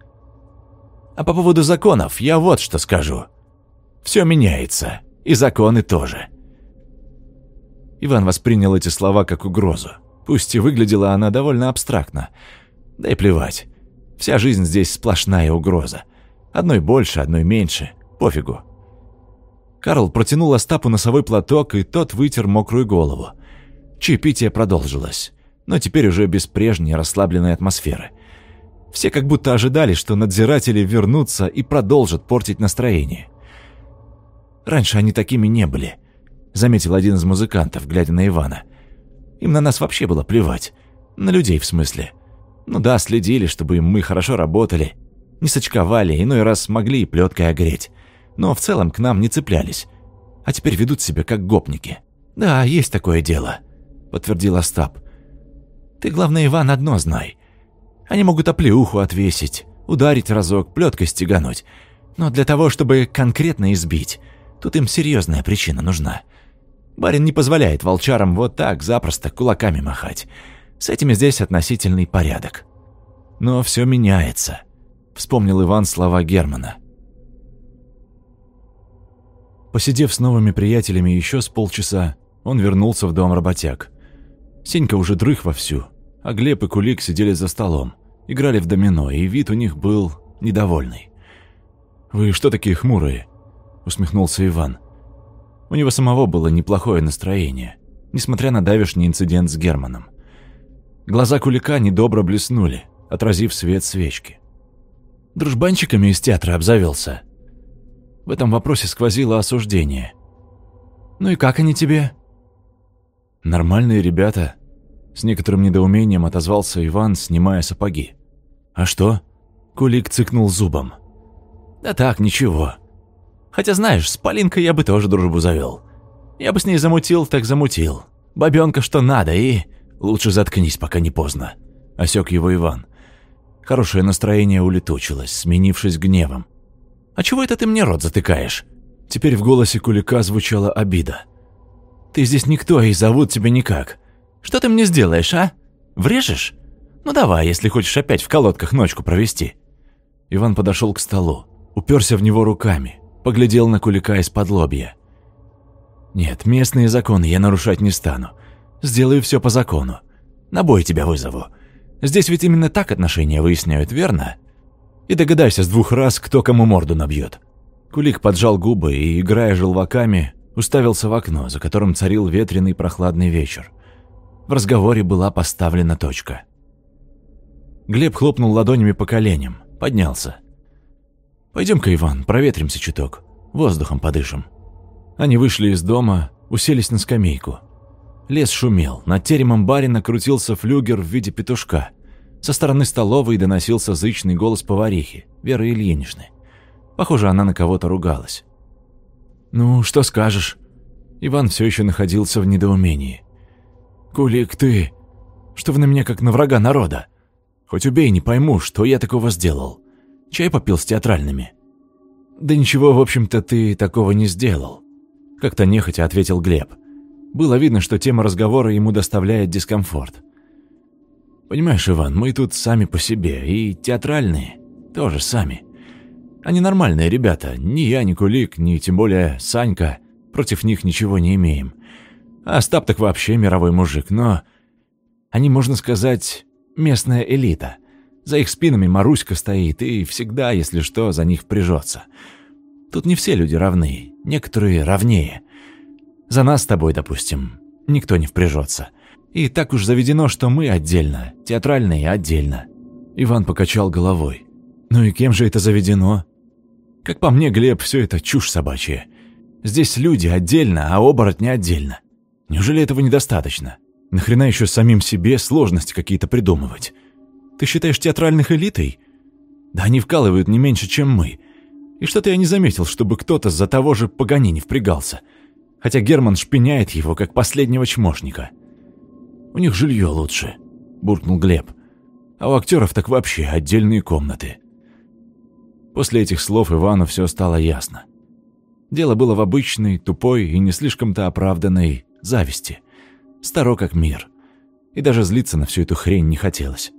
S1: А по поводу законов я вот что скажу. Все меняется, и законы тоже. Иван воспринял эти слова как угрозу. Пусть и выглядела она довольно абстрактно. Да и плевать. Вся жизнь здесь сплошная угроза. Одной больше, одной меньше. Пофигу. Карл протянул Остапу носовой платок, и тот вытер мокрую голову. Чаепитие продолжилось, но теперь уже без прежней расслабленной атмосферы. Все как будто ожидали, что надзиратели вернутся и продолжат портить настроение. Раньше они такими не были – заметил один из музыкантов, глядя на Ивана. Им на нас вообще было плевать. На людей, в смысле. Ну да, следили, чтобы мы хорошо работали. Не сочковали, иной раз могли и плеткой огреть. Но в целом к нам не цеплялись. А теперь ведут себя как гопники. «Да, есть такое дело», — подтвердил Остап. «Ты, главное, Иван, одно знай. Они могут оплеуху отвесить, ударить разок, плеткой стегануть. Но для того, чтобы конкретно избить, тут им серьезная причина нужна. Барин не позволяет волчарам вот так запросто кулаками махать. С этими здесь относительный порядок. Но все меняется, вспомнил Иван слова Германа. Посидев с новыми приятелями еще с полчаса, он вернулся в дом работяг. Сенька уже дрых вовсю, а Глеб и Кулик сидели за столом, играли в домино, и вид у них был недовольный. «Вы что такие хмурые?» – усмехнулся Иван. У него самого было неплохое настроение, несмотря на давешний инцидент с Германом. Глаза Кулика недобро блеснули, отразив свет свечки. Дружбанчиками из театра обзавелся. В этом вопросе сквозило осуждение. «Ну и как они тебе?» «Нормальные ребята», — с некоторым недоумением отозвался Иван, снимая сапоги. «А что?» — Кулик цыкнул зубом. «Да так, ничего. Хотя, знаешь, с Полинкой я бы тоже дружбу завел. Я бы с ней замутил, так замутил. Бабенка что надо, и... Лучше заткнись, пока не поздно. Осек его Иван. Хорошее настроение улетучилось, сменившись гневом. «А чего это ты мне рот затыкаешь?» Теперь в голосе Кулика звучала обида. «Ты здесь никто, и зовут тебя никак. Что ты мне сделаешь, а? Врежешь? Ну давай, если хочешь опять в колодках ночку провести». Иван подошел к столу, уперся в него руками, поглядел на Кулика из-под лобья. «Нет, местные законы я нарушать не стану. Сделаю все по закону. На бой тебя вызову. Здесь ведь именно так отношения выясняют, верно? И догадайся с двух раз, кто кому морду набьет». Кулик поджал губы и, играя желваками, уставился в окно, за которым царил ветреный прохладный вечер. В разговоре была поставлена точка. Глеб хлопнул ладонями по коленям, поднялся. «Пойдем-ка, Иван, проветримся чуток, воздухом подышим». Они вышли из дома, уселись на скамейку. Лес шумел, над теремом барина крутился флюгер в виде петушка. Со стороны столовой доносился зычный голос поварихи, Веры Ильиничны. Похоже, она на кого-то ругалась. «Ну, что скажешь?» Иван все еще находился в недоумении. «Кулик, ты... Что вы на меня как на врага народа? Хоть убей, не пойму, что я такого сделал. Чай попил с театральными?» «Да ничего, в общем-то, ты такого не сделал», — как-то нехотя ответил Глеб. Было видно, что тема разговора ему доставляет дискомфорт. «Понимаешь, Иван, мы тут сами по себе, и театральные тоже сами. Они нормальные ребята, ни я, ни Кулик, ни тем более Санька, против них ничего не имеем. А Остап так вообще мировой мужик, но... Они, можно сказать, местная элита. За их спинами Маруська стоит и всегда, если что, за них впряжется. Тут не все люди равны, некоторые равнее. За нас с тобой, допустим, никто не впряжется. И так уж заведено, что мы отдельно, театральные отдельно. Иван покачал головой. Ну и кем же это заведено? Как по мне, Глеб, все это чушь собачья. Здесь люди отдельно, а оборотни отдельно. Неужели этого недостаточно? Нахрена еще самим себе сложности какие-то придумывать? Ты считаешь театральных элитой? Да они вкалывают не меньше, чем мы. И что-то я не заметил, чтобы кто-то за того же Паганини впрягался. Хотя Герман шпиняет его, как последнего чмошника. У них жилье лучше, буркнул Глеб. А у актеров так вообще отдельные комнаты. После этих слов Ивану все стало ясно. Дело было в обычной, тупой и не слишком-то оправданной зависти. Старо как мир. И даже злиться на всю эту хрень не хотелось.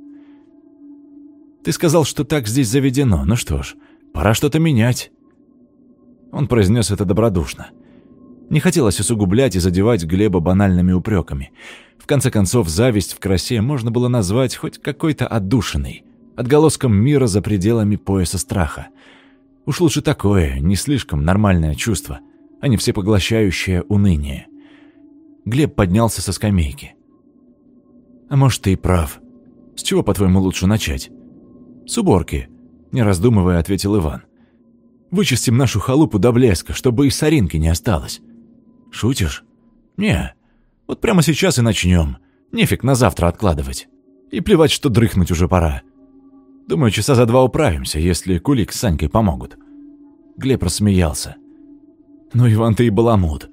S1: «Ты сказал, что так здесь заведено. Ну что ж, пора что-то менять». Он произнес это добродушно. Не хотелось усугублять и задевать Глеба банальными упреками. В конце концов, зависть в красе можно было назвать хоть какой-то отдушиной, отголоском мира за пределами пояса страха. Уж лучше такое, не слишком нормальное чувство, а не всепоглощающее уныние. Глеб поднялся со скамейки. «А может, ты и прав. С чего, по-твоему, лучше начать?» «С уборки», — не раздумывая, ответил Иван. «Вычистим нашу халупу до блеска, чтобы и соринки не осталось». «Шутишь?» «Не, вот прямо сейчас и начнем. Нефиг на завтра откладывать. И плевать, что дрыхнуть уже пора. Думаю, часа за два управимся, если Кулик с Санькой помогут». Глеб рассмеялся. «Ну, Иван, ты и баламут.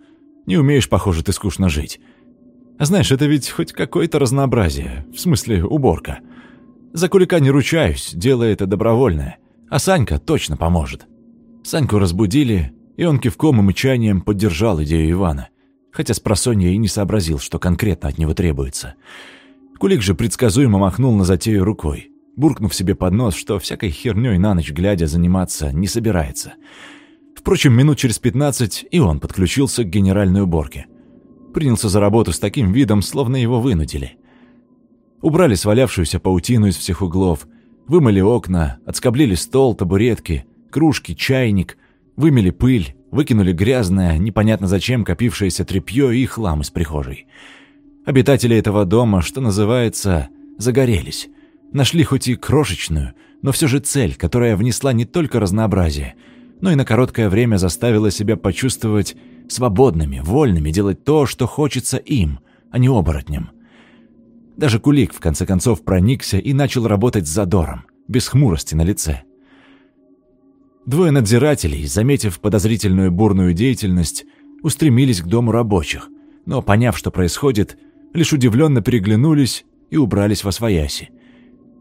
S1: Не умеешь, похоже, ты скучно жить. А знаешь, это ведь хоть какое-то разнообразие, в смысле уборка. За Кулика не ручаюсь, дело это добровольное, а Санька точно поможет». Саньку разбудили, и он кивком и мычанием поддержал идею Ивана хотя с просонья и не сообразил, что конкретно от него требуется. Кулик же предсказуемо махнул на затею рукой, буркнув себе под нос, что всякой хернёй на ночь глядя заниматься не собирается. Впрочем, минут через пятнадцать и он подключился к генеральной уборке. Принялся за работу с таким видом, словно его вынудили. Убрали свалявшуюся паутину из всех углов, вымыли окна, отскоблили стол, табуретки, кружки, чайник, вымели пыль, Выкинули грязное, непонятно зачем копившееся тряпье и хлам из прихожей. Обитатели этого дома, что называется, загорелись. Нашли хоть и крошечную, но все же цель, которая внесла не только разнообразие, но и на короткое время заставила себя почувствовать свободными, вольными делать то, что хочется им, а не оборотням. Даже Кулик в конце концов проникся и начал работать с задором, без хмурости на лице. Двое надзирателей, заметив подозрительную бурную деятельность, устремились к дому рабочих, но, поняв, что происходит, лишь удивленно переглянулись и убрались во свояси.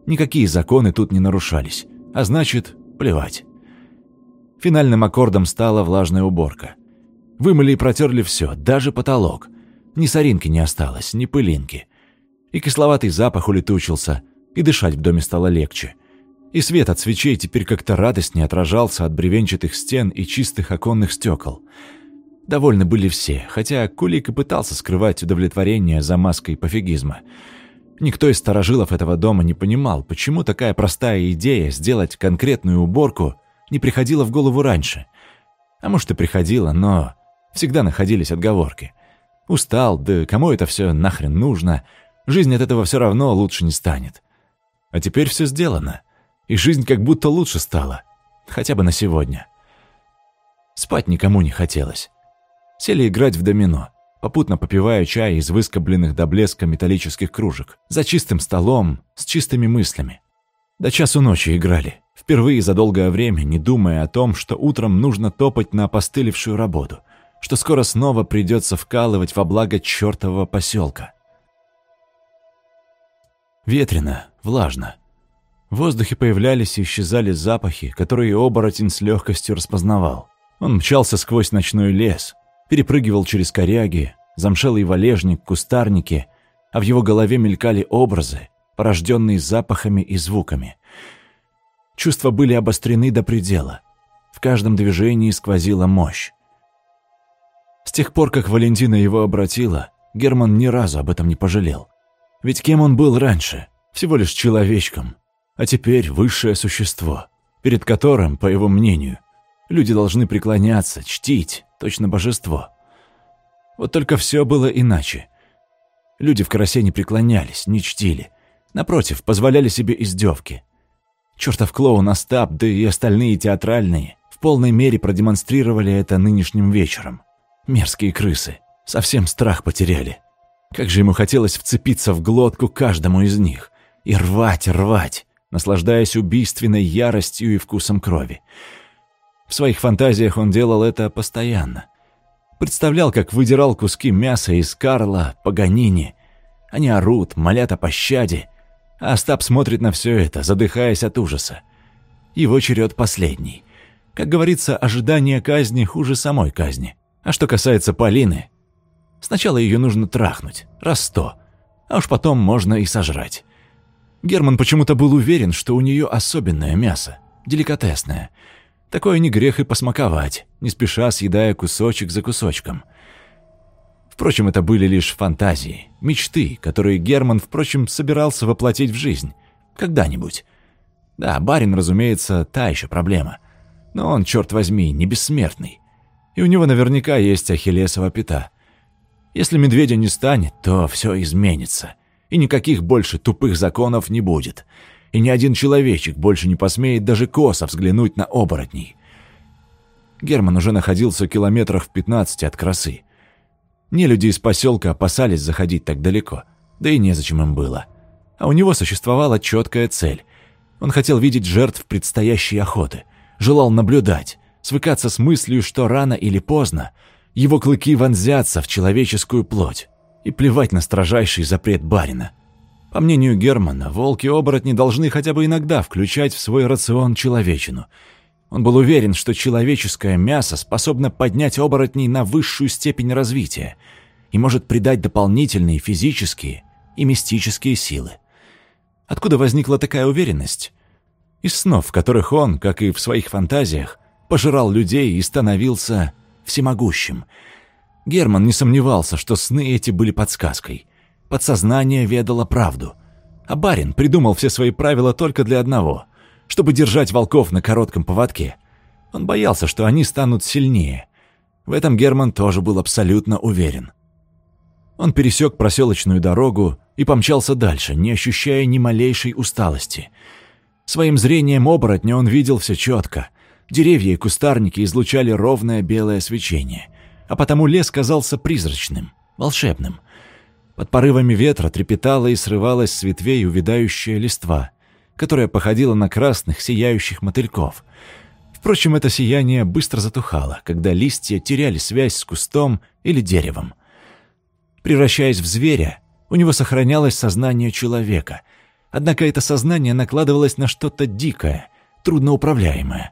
S1: Никакие законы тут не нарушались, а значит, плевать. Финальным аккордом стала влажная уборка. Вымыли и протерли все, даже потолок. Ни соринки не осталось, ни пылинки. И кисловатый запах улетучился, и дышать в доме стало легче – и свет от свечей теперь как-то радостнее отражался от бревенчатых стен и чистых оконных стекол. Довольны были все, хотя Кулик и пытался скрывать удовлетворение за маской пофигизма. Никто из старожилов этого дома не понимал, почему такая простая идея сделать конкретную уборку не приходила в голову раньше. А может и приходила, но всегда находились отговорки. Устал, да кому это все нахрен нужно? Жизнь от этого все равно лучше не станет. А теперь все сделано и жизнь как будто лучше стала. Хотя бы на сегодня. Спать никому не хотелось. Сели играть в домино, попутно попивая чай из выскобленных до блеска металлических кружек, за чистым столом, с чистыми мыслями. До часу ночи играли, впервые за долгое время не думая о том, что утром нужно топать на опостылевшую работу, что скоро снова придется вкалывать во благо чертового поселка. Ветрено, влажно, в воздухе появлялись и исчезали запахи, которые оборотень с легкостью распознавал. Он мчался сквозь ночной лес, перепрыгивал через коряги, замшелый валежник, кустарники, а в его голове мелькали образы, порожденные запахами и звуками. Чувства были обострены до предела. В каждом движении сквозила мощь. С тех пор, как Валентина его обратила, Герман ни разу об этом не пожалел. Ведь кем он был раньше? Всего лишь человечком, а теперь высшее существо, перед которым, по его мнению, люди должны преклоняться, чтить, точно божество. Вот только все было иначе. Люди в карасе не преклонялись, не чтили. Напротив, позволяли себе издевки. Чертов клоун Остап, да и остальные театральные, в полной мере продемонстрировали это нынешним вечером. Мерзкие крысы. Совсем страх потеряли. Как же ему хотелось вцепиться в глотку каждому из них. И рвать, рвать, наслаждаясь убийственной яростью и вкусом крови. В своих фантазиях он делал это постоянно. Представлял, как выдирал куски мяса из Карла, Паганини. Они орут, молят о пощаде, а Остап смотрит на все это, задыхаясь от ужаса. Его черед последний. Как говорится, ожидание казни хуже самой казни. А что касается Полины, сначала ее нужно трахнуть, раз сто, а уж потом можно и сожрать. Герман почему-то был уверен, что у нее особенное мясо, деликатесное – Такое не грех и посмаковать, не спеша съедая кусочек за кусочком. Впрочем, это были лишь фантазии, мечты, которые Герман, впрочем, собирался воплотить в жизнь. Когда-нибудь. Да, барин, разумеется, та еще проблема. Но он, черт возьми, не бессмертный. И у него наверняка есть ахиллесова пята. Если медведя не станет, то все изменится. И никаких больше тупых законов не будет и ни один человечек больше не посмеет даже косо взглянуть на оборотней. Герман уже находился километрах в 15 от красы. Не люди из поселка опасались заходить так далеко, да и незачем им было. А у него существовала четкая цель. Он хотел видеть жертв предстоящей охоты, желал наблюдать, свыкаться с мыслью, что рано или поздно его клыки вонзятся в человеческую плоть, и плевать на строжайший запрет барина – по мнению Германа, волки-оборотни должны хотя бы иногда включать в свой рацион человечину. Он был уверен, что человеческое мясо способно поднять оборотней на высшую степень развития и может придать дополнительные физические и мистические силы. Откуда возникла такая уверенность? Из снов, в которых он, как и в своих фантазиях, пожирал людей и становился всемогущим. Герман не сомневался, что сны эти были подсказкой – Подсознание ведало правду. А барин придумал все свои правила только для одного — чтобы держать волков на коротком поводке. Он боялся, что они станут сильнее. В этом Герман тоже был абсолютно уверен. Он пересек проселочную дорогу и помчался дальше, не ощущая ни малейшей усталости. Своим зрением оборотня он видел все четко. Деревья и кустарники излучали ровное белое свечение, а потому лес казался призрачным, волшебным — под порывами ветра трепетала и срывалась с ветвей увядающая листва, которая походила на красных сияющих мотыльков. Впрочем, это сияние быстро затухало, когда листья теряли связь с кустом или деревом. Превращаясь в зверя, у него сохранялось сознание человека, однако это сознание накладывалось на что-то дикое, трудноуправляемое.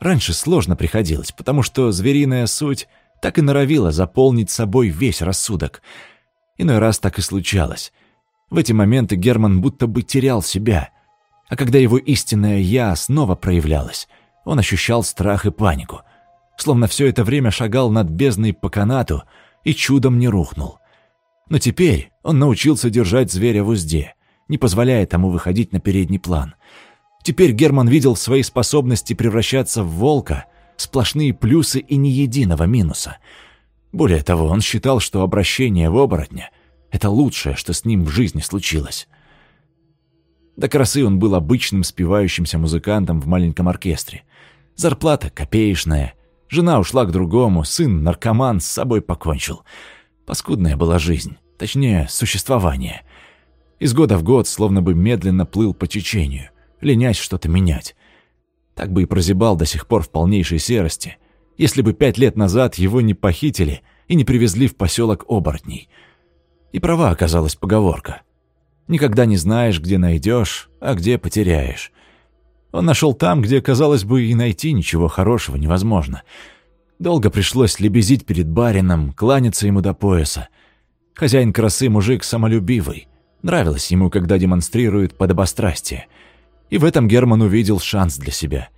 S1: Раньше сложно приходилось, потому что звериная суть так и норовила заполнить собой весь рассудок — Иной раз так и случалось. В эти моменты Герман будто бы терял себя. А когда его истинное «я» снова проявлялось, он ощущал страх и панику. Словно все это время шагал над бездной по канату и чудом не рухнул. Но теперь он научился держать зверя в узде, не позволяя тому выходить на передний план. Теперь Герман видел в своей способности превращаться в волка сплошные плюсы и ни единого минуса — более того, он считал, что обращение в оборотня — это лучшее, что с ним в жизни случилось. До красы он был обычным спевающимся музыкантом в маленьком оркестре. Зарплата копеечная. Жена ушла к другому, сын наркоман с собой покончил. Паскудная была жизнь, точнее, существование. Из года в год словно бы медленно плыл по течению, ленясь что-то менять. Так бы и прозябал до сих пор в полнейшей серости — если бы пять лет назад его не похитили и не привезли в поселок оборотней. И права оказалась поговорка. Никогда не знаешь, где найдешь, а где потеряешь. Он нашел там, где, казалось бы, и найти ничего хорошего невозможно. Долго пришлось лебезить перед барином, кланяться ему до пояса. Хозяин красы мужик самолюбивый. Нравилось ему, когда демонстрирует подобострастие. И в этом Герман увидел шанс для себя.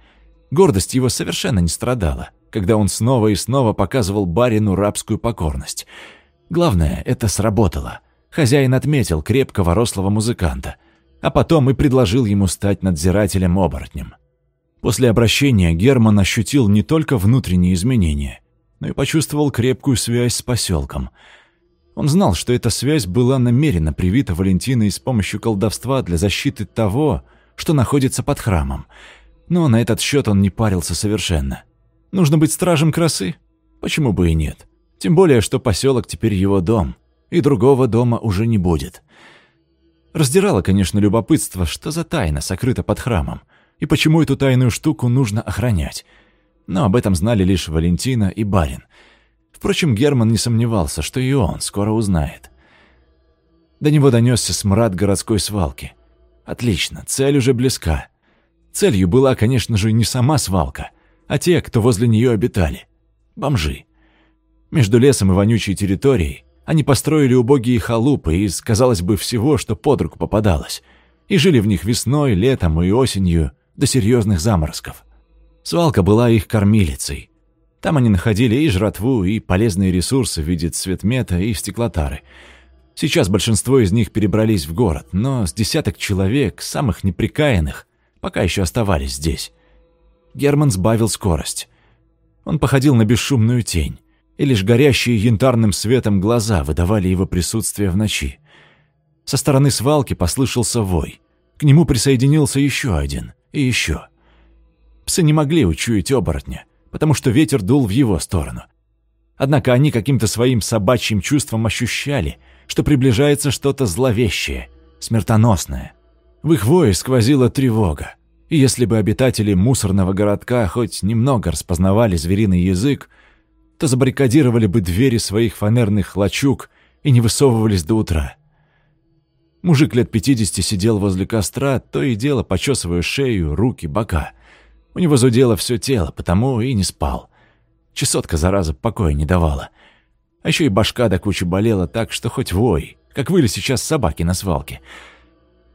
S1: Гордость его совершенно не страдала когда он снова и снова показывал барину рабскую покорность. Главное, это сработало. Хозяин отметил крепкого рослого музыканта, а потом и предложил ему стать надзирателем-оборотнем. После обращения Герман ощутил не только внутренние изменения, но и почувствовал крепкую связь с поселком. Он знал, что эта связь была намеренно привита Валентиной с помощью колдовства для защиты того, что находится под храмом. Но на этот счет он не парился совершенно. Нужно быть стражем красы? Почему бы и нет? Тем более, что поселок теперь его дом, и другого дома уже не будет. Раздирало, конечно, любопытство, что за тайна сокрыта под храмом, и почему эту тайную штуку нужно охранять. Но об этом знали лишь Валентина и барин. Впрочем, Герман не сомневался, что и он скоро узнает. До него донесся смрад городской свалки. Отлично, цель уже близка. Целью была, конечно же, не сама свалка, а те, кто возле нее обитали. Бомжи. Между лесом и вонючей территорией они построили убогие халупы из, казалось бы, всего, что под руку попадалось, и жили в них весной, летом и осенью до серьезных заморозков. Свалка была их кормилицей. Там они находили и жратву, и полезные ресурсы в виде цветмета и стеклотары – Сейчас большинство из них перебрались в город, но с десяток человек, самых неприкаянных, пока еще оставались здесь. Герман сбавил скорость. Он походил на бесшумную тень, и лишь горящие янтарным светом глаза выдавали его присутствие в ночи. Со стороны свалки послышался вой. К нему присоединился еще один, и еще. Псы не могли учуять оборотня, потому что ветер дул в его сторону. Однако они каким-то своим собачьим чувством ощущали — что приближается что-то зловещее, смертоносное. В их вое сквозила тревога, и если бы обитатели мусорного городка хоть немного распознавали звериный язык, то забаррикадировали бы двери своих фанерных лачуг и не высовывались до утра. Мужик лет 50 сидел возле костра, то и дело почесывая шею, руки, бока. У него зудело все тело, потому и не спал. Чесотка, зараза, покоя не давала — а еще и башка до кучи болела так, что хоть вой, как выли сейчас собаки на свалке.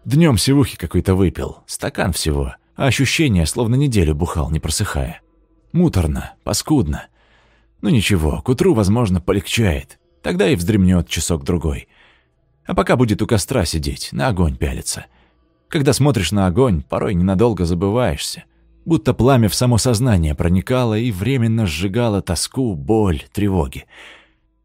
S1: Днем севухи какой-то выпил, стакан всего, а ощущение, словно неделю бухал, не просыхая. Муторно, паскудно. Ну ничего, к утру, возможно, полегчает. Тогда и вздремнет часок-другой. А пока будет у костра сидеть, на огонь пялиться. Когда смотришь на огонь, порой ненадолго забываешься. Будто пламя в само сознание проникало и временно сжигало тоску, боль, тревоги.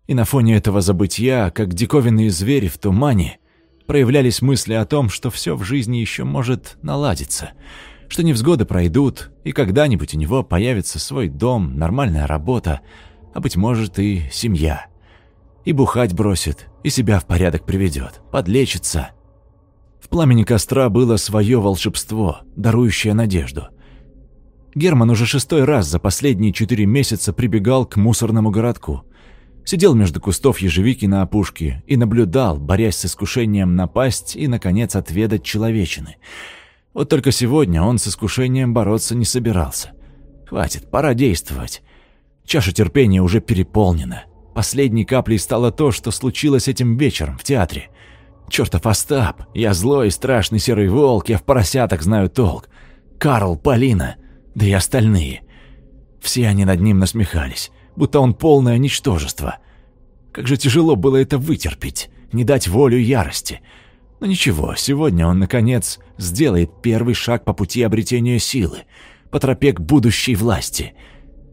S1: И на фоне этого забытия, как диковинные звери в тумане, проявлялись мысли о том, что все в жизни еще может наладиться, что невзгоды пройдут, и когда-нибудь у него появится свой дом, нормальная работа, а, быть может, и семья. И бухать бросит, и себя в порядок приведет, подлечится. В пламени костра было свое волшебство, дарующее надежду. Герман уже шестой раз за последние четыре месяца прибегал к мусорному городку – Сидел между кустов ежевики на опушке и наблюдал, борясь с искушением напасть и, наконец, отведать человечины. Вот только сегодня он с искушением бороться не собирался. Хватит, пора действовать. Чаша терпения уже переполнена. Последней каплей стало то, что случилось этим вечером в театре. Чертов Остап, я злой и страшный серый волк, я в поросятах знаю толк. Карл, Полина, да и остальные. Все они над ним насмехались будто он полное ничтожество. Как же тяжело было это вытерпеть, не дать волю ярости. Но ничего, сегодня он, наконец, сделает первый шаг по пути обретения силы, по тропе к будущей власти.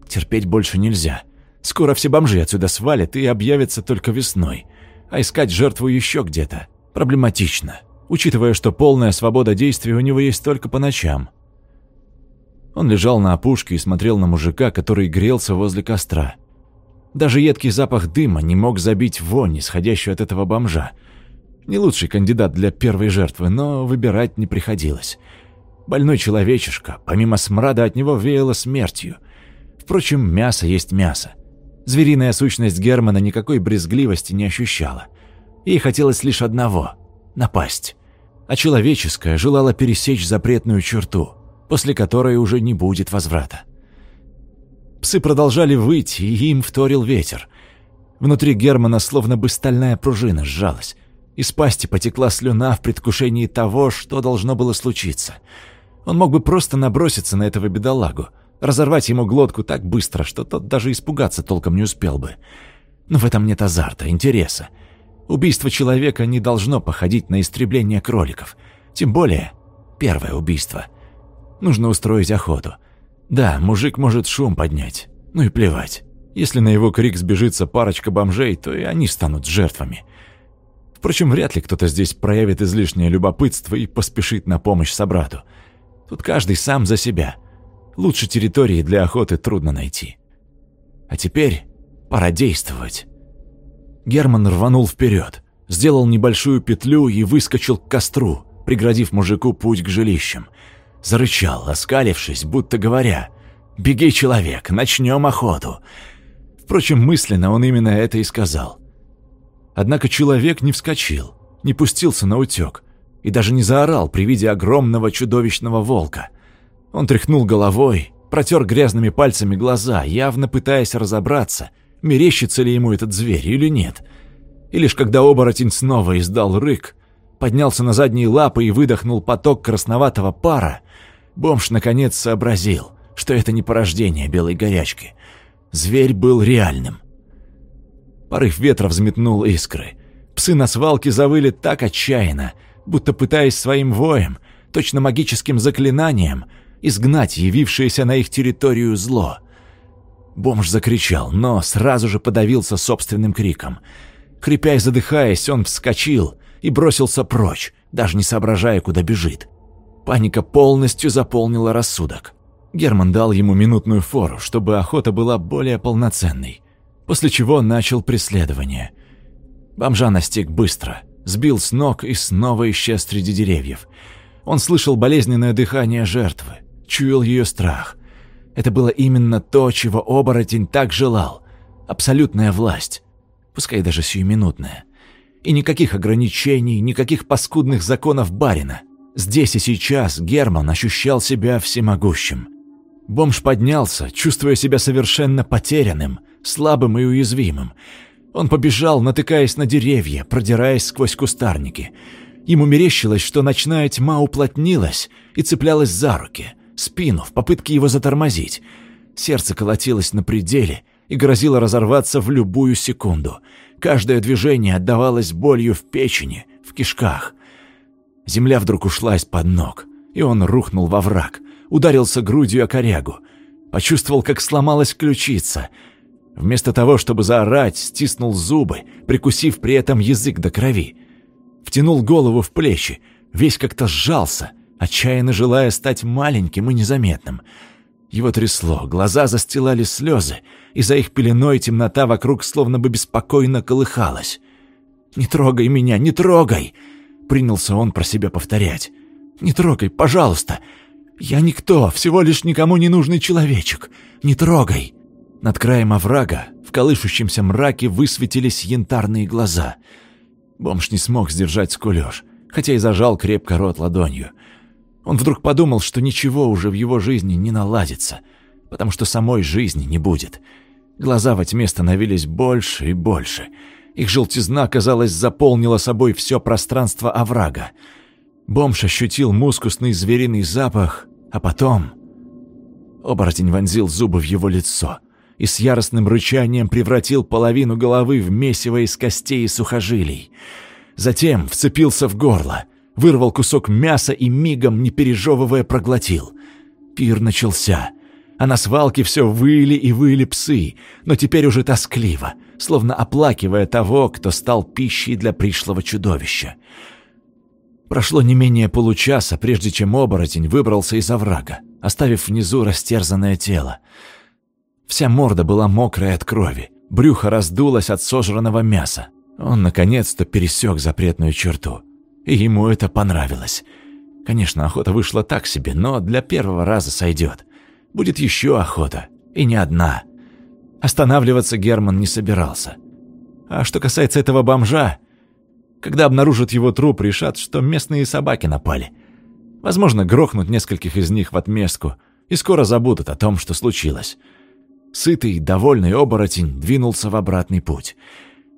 S1: Терпеть больше нельзя. Скоро все бомжи отсюда свалят и объявятся только весной. А искать жертву еще где-то проблематично, учитывая, что полная свобода действий у него есть только по ночам. Он лежал на опушке и смотрел на мужика, который грелся возле костра. Даже едкий запах дыма не мог забить вонь, исходящую от этого бомжа. Не лучший кандидат для первой жертвы, но выбирать не приходилось. Больной человечишка, помимо смрада от него веяло смертью. Впрочем, мясо есть мясо. Звериная сущность Германа никакой брезгливости не ощущала. Ей хотелось лишь одного — напасть. А человеческое желало пересечь запретную черту — после которой уже не будет возврата. Псы продолжали выть, и им вторил ветер. Внутри Германа словно бы стальная пружина сжалась. Из пасти потекла слюна в предвкушении того, что должно было случиться. Он мог бы просто наброситься на этого бедолагу, разорвать ему глотку так быстро, что тот даже испугаться толком не успел бы. Но в этом нет азарта, интереса. Убийство человека не должно походить на истребление кроликов. Тем более первое убийство — Нужно устроить охоту. Да, мужик может шум поднять. Ну и плевать. Если на его крик сбежится парочка бомжей, то и они станут жертвами. Впрочем, вряд ли кто-то здесь проявит излишнее любопытство и поспешит на помощь собрату. Тут каждый сам за себя. Лучше территории для охоты трудно найти. А теперь пора действовать. Герман рванул вперед, сделал небольшую петлю и выскочил к костру, преградив мужику путь к жилищам. Зарычал, оскалившись, будто говоря «Беги, человек, начнем охоту». Впрочем, мысленно он именно это и сказал. Однако человек не вскочил, не пустился на утек и даже не заорал при виде огромного чудовищного волка. Он тряхнул головой, протер грязными пальцами глаза, явно пытаясь разобраться, мерещится ли ему этот зверь или нет. И лишь когда оборотень снова издал рык, поднялся на задние лапы и выдохнул поток красноватого пара, бомж наконец сообразил, что это не порождение белой горячки. Зверь был реальным. Порыв ветра взметнул искры. Псы на свалке завыли так отчаянно, будто пытаясь своим воем, точно магическим заклинанием, изгнать явившееся на их территорию зло. Бомж закричал, но сразу же подавился собственным криком. Хрипя и задыхаясь, он вскочил и бросился прочь, даже не соображая, куда бежит. Паника полностью заполнила рассудок. Герман дал ему минутную фору, чтобы охота была более полноценной после чего начал преследование. Бомжа настиг быстро, сбил с ног и снова исчез среди деревьев. Он слышал болезненное дыхание жертвы, чуял ее страх. Это было именно то, чего оборотень так желал. Абсолютная власть, пускай даже сиюминутная. И никаких ограничений, никаких паскудных законов барина. Здесь и сейчас Герман ощущал себя всемогущим. Бомж поднялся, чувствуя себя совершенно потерянным, слабым и уязвимым. Он побежал, натыкаясь на деревья, продираясь сквозь кустарники. Ему мерещилось, что ночная тьма уплотнилась и цеплялась за руки, спину, в попытке его затормозить. Сердце колотилось на пределе и грозило разорваться в любую секунду. Каждое движение отдавалось болью в печени, в кишках. Земля вдруг ушла из-под ног, и он рухнул во враг, ударился грудью о корягу. Почувствовал, как сломалась ключица — Вместо того, чтобы заорать, стиснул зубы, прикусив при этом язык до крови. Втянул голову в плечи, весь как-то сжался, отчаянно желая стать маленьким и незаметным. Его трясло, глаза застилали слезы, и за их пеленой темнота вокруг словно бы беспокойно колыхалась. «Не трогай меня, не трогай!» — принялся он про себя повторять. «Не трогай, пожалуйста! Я никто, всего лишь никому не нужный человечек! Не трогай!» Над краем оврага в колышущемся мраке высветились янтарные глаза. Бомж не смог сдержать скулёж, хотя и зажал крепко рот ладонью. Он вдруг подумал, что ничего уже в его жизни не наладится, потому что самой жизни не будет. Глаза во тьме становились больше и больше. Их желтизна, казалось, заполнила собой все пространство оврага. Бомж ощутил мускусный звериный запах, а потом... Оборотень вонзил зубы в его лицо — и с яростным рычанием превратил половину головы в месиво из костей и сухожилий. Затем вцепился в горло, вырвал кусок мяса и мигом, не пережевывая, проглотил. Пир начался. А на свалке все выли и выли псы, но теперь уже тоскливо, словно оплакивая того, кто стал пищей для пришлого чудовища. Прошло не менее получаса, прежде чем оборотень выбрался из оврага, оставив внизу растерзанное тело. Вся морда была мокрая от крови, брюхо раздулось от сожранного мяса. Он наконец-то пересек запретную черту. И ему это понравилось. Конечно, охота вышла так себе, но для первого раза сойдет. Будет еще охота, и не одна. Останавливаться Герман не собирался. А что касается этого бомжа, когда обнаружат его труп, решат, что местные собаки напали. Возможно, грохнут нескольких из них в отместку и скоро забудут о том, что случилось. Сытый, довольный оборотень двинулся в обратный путь.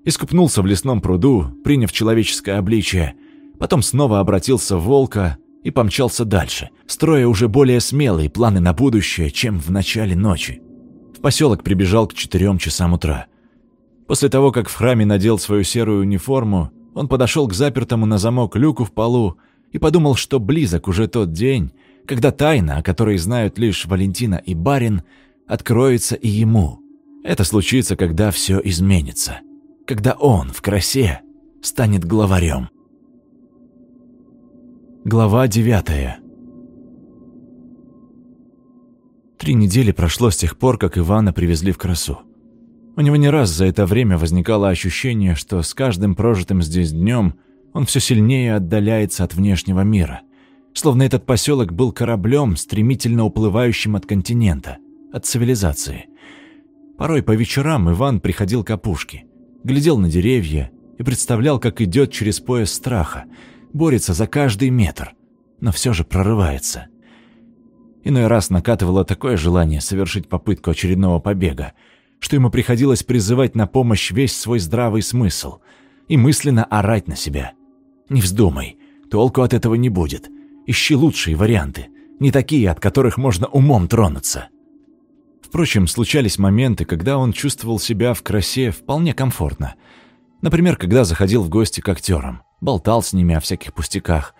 S1: Искупнулся в лесном пруду, приняв человеческое обличие, потом снова обратился в волка и помчался дальше, строя уже более смелые планы на будущее, чем в начале ночи. Поселок прибежал к четырем часам утра. После того, как в храме надел свою серую униформу, он подошел к запертому на замок люку в полу и подумал, что близок уже тот день, когда тайна, о которой знают лишь Валентина и барин, откроется и ему. Это случится, когда все изменится. Когда он в красе станет главарем. Глава девятая Три недели прошло с тех пор, как Ивана привезли в красу. У него не раз за это время возникало ощущение, что с каждым прожитым здесь днем он все сильнее отдаляется от внешнего мира. Словно этот поселок был кораблем, стремительно уплывающим от континента, от цивилизации. Порой по вечерам Иван приходил к опушке, глядел на деревья и представлял, как идет через пояс страха, борется за каждый метр, но все же прорывается. Иной раз накатывало такое желание совершить попытку очередного побега, что ему приходилось призывать на помощь весь свой здравый смысл и мысленно орать на себя. «Не вздумай, толку от этого не будет. Ищи лучшие варианты, не такие, от которых можно умом тронуться». Впрочем, случались моменты, когда он чувствовал себя в красе вполне комфортно. Например, когда заходил в гости к актерам, болтал с ними о всяких пустяках,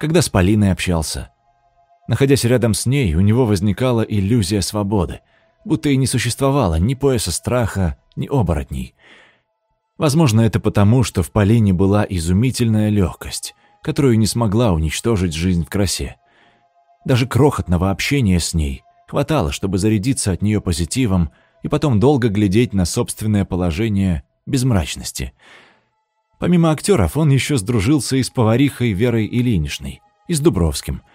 S1: когда с Полиной общался, Находясь рядом с ней, у него возникала иллюзия свободы, будто и не существовало ни пояса страха, ни оборотней. Возможно, это потому, что в Полине была изумительная легкость, которую не смогла уничтожить жизнь в красе. Даже крохотного общения с ней хватало, чтобы зарядиться от нее позитивом и потом долго глядеть на собственное положение без мрачности. Помимо актеров, он еще сдружился и с поварихой Верой Ильиничной, и с Дубровским –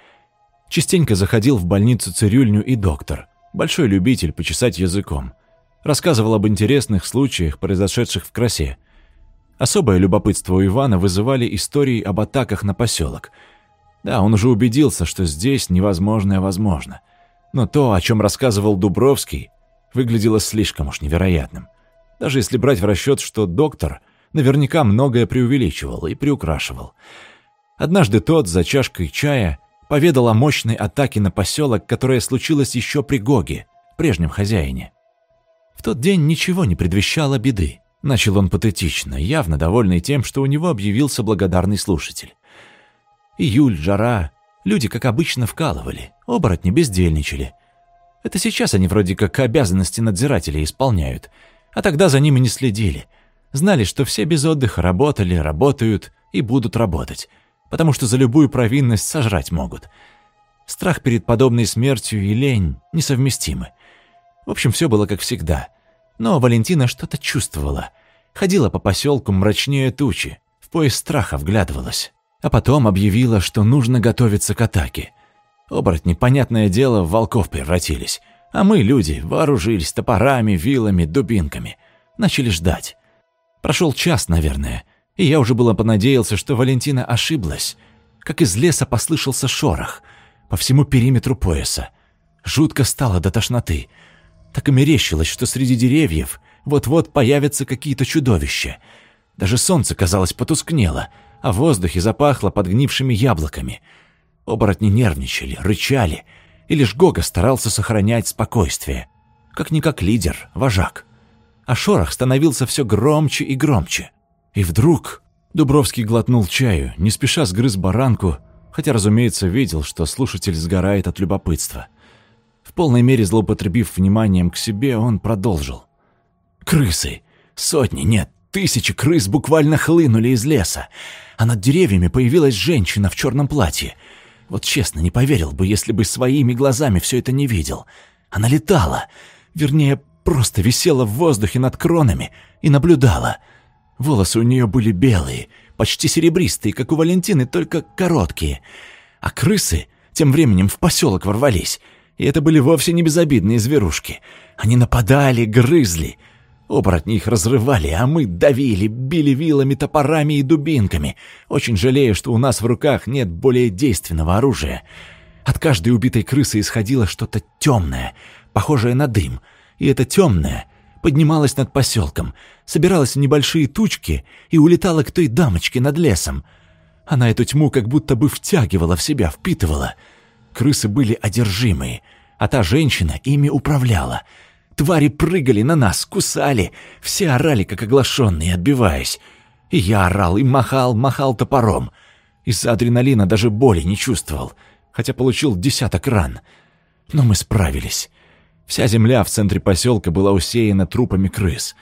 S1: Частенько заходил в больницу цирюльню и доктор, большой любитель почесать языком. Рассказывал об интересных случаях, произошедших в Красе. Особое любопытство у Ивана вызывали истории об атаках на поселок. Да, он уже убедился, что здесь невозможное возможно. Но то, о чем рассказывал Дубровский, выглядело слишком уж невероятным. Даже если брать в расчет, что доктор наверняка многое преувеличивал и приукрашивал. Однажды тот за чашкой чая поведал о мощной атаке на поселок, которая случилась еще при Гоге, прежнем хозяине. В тот день ничего не предвещало беды. Начал он патетично, явно довольный тем, что у него объявился благодарный слушатель. Июль, жара, люди, как обычно, вкалывали, оборотни бездельничали. Это сейчас они вроде как обязанности надзирателей исполняют, а тогда за ними не следили. Знали, что все без отдыха работали, работают и будут работать потому что за любую провинность сожрать могут. Страх перед подобной смертью и лень несовместимы. В общем, все было как всегда. Но Валентина что-то чувствовала. Ходила по поселку мрачнее тучи, в пояс страха вглядывалась. А потом объявила, что нужно готовиться к атаке. Оборотни, понятное дело, в волков превратились. А мы, люди, вооружились топорами, вилами, дубинками. Начали ждать. Прошел час, наверное — и я уже было понадеялся, что Валентина ошиблась, как из леса послышался шорох по всему периметру пояса. Жутко стало до тошноты. Так и мерещилось, что среди деревьев вот-вот появятся какие-то чудовища. Даже солнце, казалось, потускнело, а в воздухе запахло подгнившими яблоками. Оборотни нервничали, рычали, и лишь Гога старался сохранять спокойствие. Как-никак лидер, вожак. А шорох становился все громче и громче. И вдруг Дубровский глотнул чаю, не спеша сгрыз баранку, хотя, разумеется, видел, что слушатель сгорает от любопытства. В полной мере злоупотребив вниманием к себе, он продолжил. «Крысы! Сотни, нет, тысячи крыс буквально хлынули из леса, а над деревьями появилась женщина в черном платье. Вот честно, не поверил бы, если бы своими глазами все это не видел. Она летала, вернее, просто висела в воздухе над кронами и наблюдала — Волосы у нее были белые, почти серебристые, как у Валентины, только короткие. А крысы тем временем в поселок ворвались. И это были вовсе не безобидные зверушки. Они нападали, грызли. Оборотни их разрывали, а мы давили, били вилами, топорами и дубинками, очень жалея, что у нас в руках нет более действенного оружия. От каждой убитой крысы исходило что-то темное, похожее на дым. И это темное — поднималась над поселком, собиралась в небольшие тучки и улетала к той дамочке над лесом. Она эту тьму как будто бы втягивала в себя, впитывала. Крысы были одержимые, а та женщина ими управляла. Твари прыгали на нас, кусали, все орали, как оглашенные, отбиваясь. И я орал, и махал, махал топором. Из-за адреналина даже боли не чувствовал, хотя получил десяток ран. Но мы справились. Вся земля в центре поселка была усеяна трупами крыс.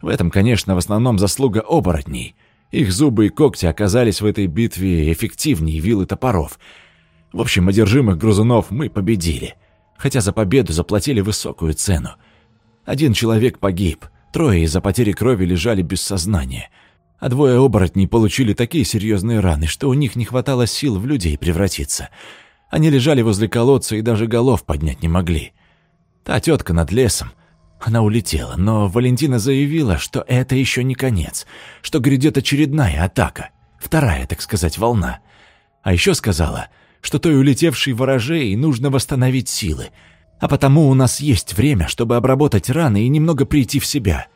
S1: В этом, конечно, в основном заслуга оборотней. Их зубы и когти оказались в этой битве эффективнее вил и топоров. В общем, одержимых грызунов мы победили, хотя за победу заплатили высокую цену. Один человек погиб, трое из-за потери крови лежали без сознания, а двое оборотней получили такие серьезные раны, что у них не хватало сил в людей превратиться. Они лежали возле колодца и даже голов поднять не могли. Та тетка над лесом, она улетела, но Валентина заявила, что это еще не конец, что грядет очередная атака, вторая, так сказать, волна. А еще сказала, что той улетевшей ворожей нужно восстановить силы, а потому у нас есть время, чтобы обработать раны и немного прийти в себя.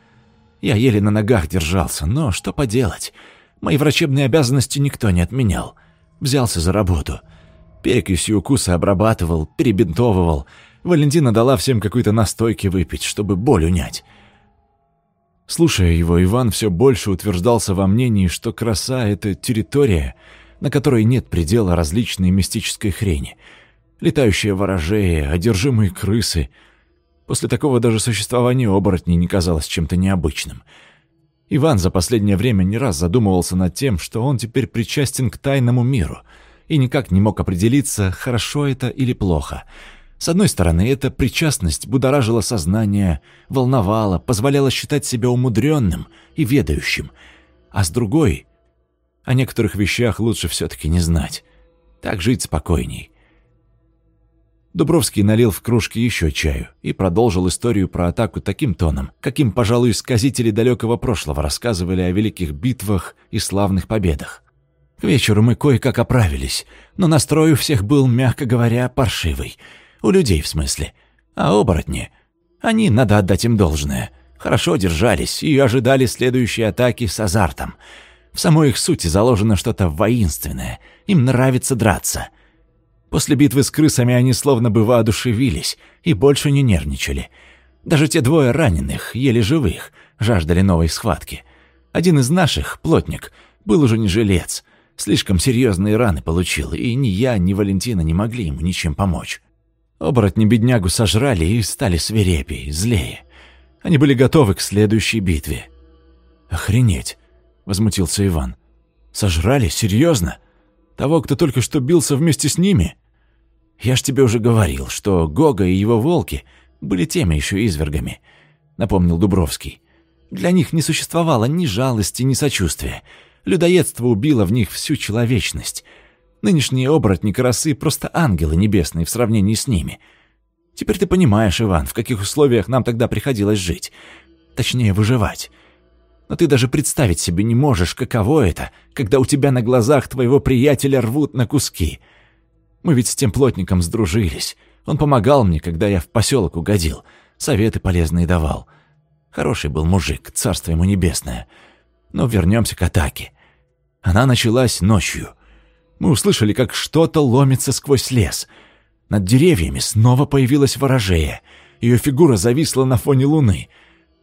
S1: Я еле на ногах держался, но что поделать? Мои врачебные обязанности никто не отменял. Взялся за работу. Перекисью укуса обрабатывал, перебинтовывал, Валентина дала всем какой-то настойки выпить, чтобы боль унять. Слушая его, Иван все больше утверждался во мнении, что краса — это территория, на которой нет предела различной мистической хрени. Летающие ворожеи, одержимые крысы. После такого даже существование оборотней не казалось чем-то необычным. Иван за последнее время не раз задумывался над тем, что он теперь причастен к тайному миру и никак не мог определиться, хорошо это или плохо — с одной стороны, эта причастность будоражила сознание, волновала, позволяла считать себя умудренным и ведающим, а с другой, о некоторых вещах лучше все-таки не знать. Так жить спокойней. Дубровский налил в кружки еще чаю и продолжил историю про атаку таким тоном, каким, пожалуй, сказители далекого прошлого рассказывали о великих битвах и славных победах. К вечеру мы кое-как оправились, но настрой у всех был, мягко говоря, паршивый — у людей, в смысле. А оборотни? Они, надо отдать им должное. Хорошо держались и ожидали следующей атаки с азартом. В самой их сути заложено что-то воинственное. Им нравится драться. После битвы с крысами они словно бы воодушевились и больше не нервничали. Даже те двое раненых, еле живых, жаждали новой схватки. Один из наших, плотник, был уже не жилец. Слишком серьезные раны получил, и ни я, ни Валентина не могли ему ничем помочь. Оборотни беднягу сожрали и стали свирепее, злее. Они были готовы к следующей битве. «Охренеть!» — возмутился Иван. «Сожрали? Серьезно? Того, кто только что бился вместе с ними? Я ж тебе уже говорил, что Гога и его волки были теми еще извергами», — напомнил Дубровский. «Для них не существовало ни жалости, ни сочувствия. Людоедство убило в них всю человечность». Нынешние оборотни красы просто ангелы небесные в сравнении с ними. Теперь ты понимаешь, Иван, в каких условиях нам тогда приходилось жить. Точнее, выживать. Но ты даже представить себе не можешь, каково это, когда у тебя на глазах твоего приятеля рвут на куски. Мы ведь с тем плотником сдружились. Он помогал мне, когда я в поселок угодил. Советы полезные давал. Хороший был мужик, царство ему небесное. Но вернемся к атаке. Она началась ночью — мы услышали, как что-то ломится сквозь лес. Над деревьями снова появилась ворожея. Ее фигура зависла на фоне луны.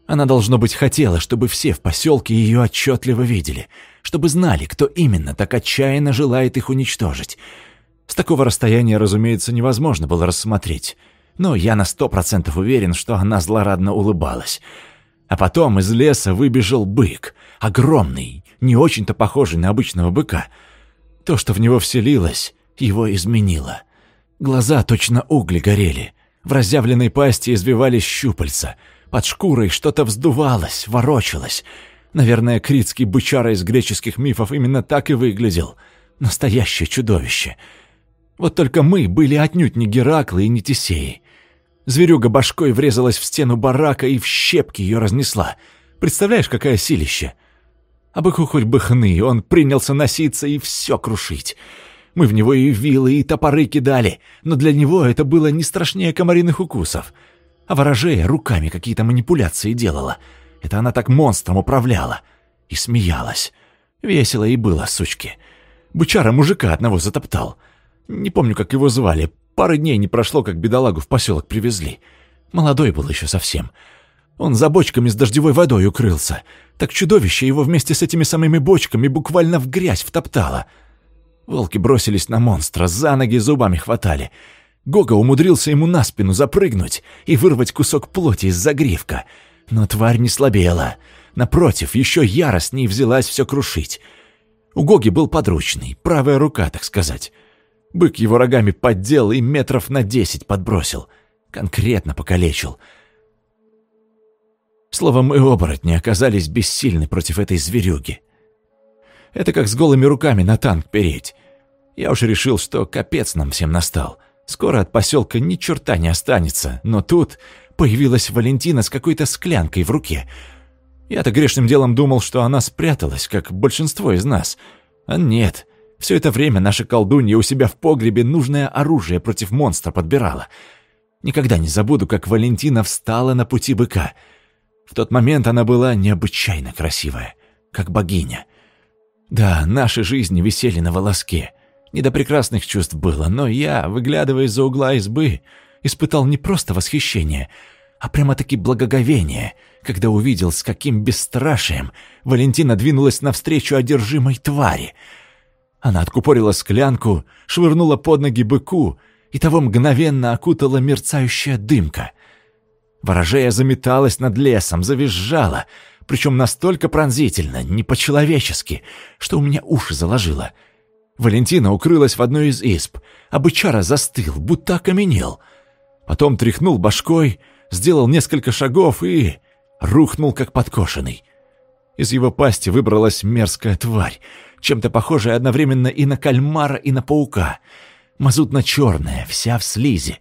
S1: Она, должно быть, хотела, чтобы все в поселке ее отчетливо видели, чтобы знали, кто именно так отчаянно желает их уничтожить. С такого расстояния, разумеется, невозможно было рассмотреть. Но я на сто процентов уверен, что она злорадно улыбалась. А потом из леса выбежал бык, огромный, не очень-то похожий на обычного быка — то, что в него вселилось, его изменило. Глаза точно угли горели. В разъявленной пасти извивались щупальца. Под шкурой что-то вздувалось, ворочалось. Наверное, критский бычара из греческих мифов именно так и выглядел. Настоящее чудовище. Вот только мы были отнюдь не Гераклы и не Тесеи. Зверюга башкой врезалась в стену барака и в щепки ее разнесла. Представляешь, какая силища? А быку хоть бы хны, он принялся носиться и все крушить. Мы в него и вилы, и топоры кидали, но для него это было не страшнее комариных укусов. А ворожея руками какие-то манипуляции делала. Это она так монстром управляла. И смеялась. Весело и было, сучки. Бычара мужика одного затоптал. Не помню, как его звали. Пары дней не прошло, как бедолагу в поселок привезли. Молодой был еще совсем. Он за бочками с дождевой водой укрылся. Так чудовище его вместе с этими самыми бочками буквально в грязь втоптало. Волки бросились на монстра, за ноги зубами хватали. Гога умудрился ему на спину запрыгнуть и вырвать кусок плоти из загривка. Но тварь не слабела.
S2: Напротив, еще яростней взялась все крушить. У Гоги был подручный, правая рука, так сказать. Бык его рогами поддел и метров на десять подбросил. Конкретно покалечил. Словом, мы оборотни оказались бессильны против этой зверюги. Это как с голыми руками на танк переть. Я уж решил, что капец нам всем настал. Скоро от поселка ни черта не останется, но тут появилась Валентина с какой-то склянкой в руке. Я-то грешным делом думал, что она спряталась, как большинство из нас. А нет, все это время наша колдунья у себя в погребе нужное оружие против монстра подбирала. Никогда не забуду, как Валентина встала на пути быка. В тот момент она была необычайно красивая, как богиня. Да, наши жизни висели на волоске. Не до прекрасных чувств было, но я, выглядывая из-за угла избы, испытал не просто восхищение, а прямо-таки благоговение, когда увидел, с каким бесстрашием Валентина двинулась навстречу одержимой твари. Она откупорила склянку, швырнула под ноги быку, и того мгновенно окутала мерцающая дымка. Ворожея заметалась над лесом, завизжала, причем настолько пронзительно, не по-человечески, что у меня уши заложило. Валентина укрылась в одной из изб, а бычара застыл, будто окаменел — Потом тряхнул башкой, сделал несколько шагов и... рухнул, как подкошенный. Из его пасти выбралась мерзкая тварь, чем-то похожая одновременно и на кальмара, и на паука. Мазутно-черная, вся в слизи.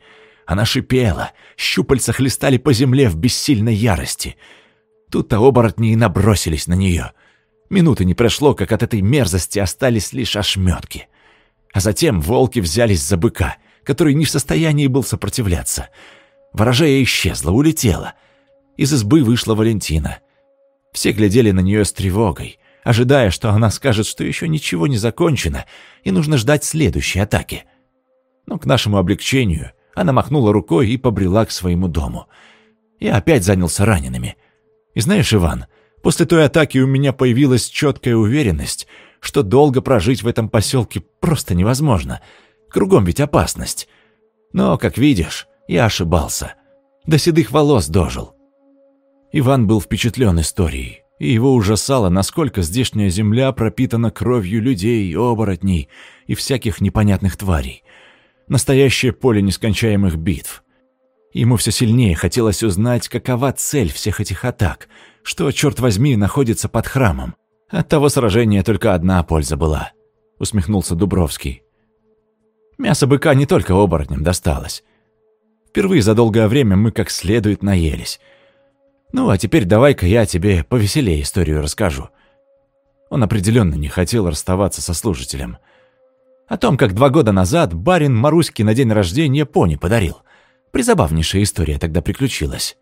S2: Она шипела, щупальца хлестали по земле в бессильной ярости. Тут-то оборотни и набросились на нее. Минуты не прошло, как от этой мерзости остались лишь ошметки. А затем волки взялись за быка — который не в состоянии был сопротивляться. Ворожея исчезла, улетела. Из избы вышла Валентина. Все глядели на нее с тревогой, ожидая, что она скажет, что еще ничего не закончено, и нужно ждать следующей атаки. Но к нашему облегчению она махнула рукой и побрела к своему дому. Я опять занялся ранеными. И знаешь, Иван, после той атаки у меня появилась четкая уверенность, что долго прожить в этом поселке просто невозможно — Кругом ведь опасность. Но, как видишь, я ошибался. До седых волос дожил. Иван был впечатлен историей, и его ужасало, насколько здешняя земля пропитана кровью людей, оборотней и всяких непонятных тварей. Настоящее поле нескончаемых битв. Ему все сильнее хотелось узнать, какова цель всех этих атак, что, черт возьми, находится под храмом. От того сражения только одна польза была, усмехнулся Дубровский. Мясо быка не только оборотням досталось. Впервые за долгое время мы как следует наелись. Ну, а теперь давай-ка я тебе повеселее историю расскажу. Он определенно не хотел расставаться со служителем. О том, как два года назад барин Маруське на день рождения пони подарил. Призабавнейшая история тогда приключилась.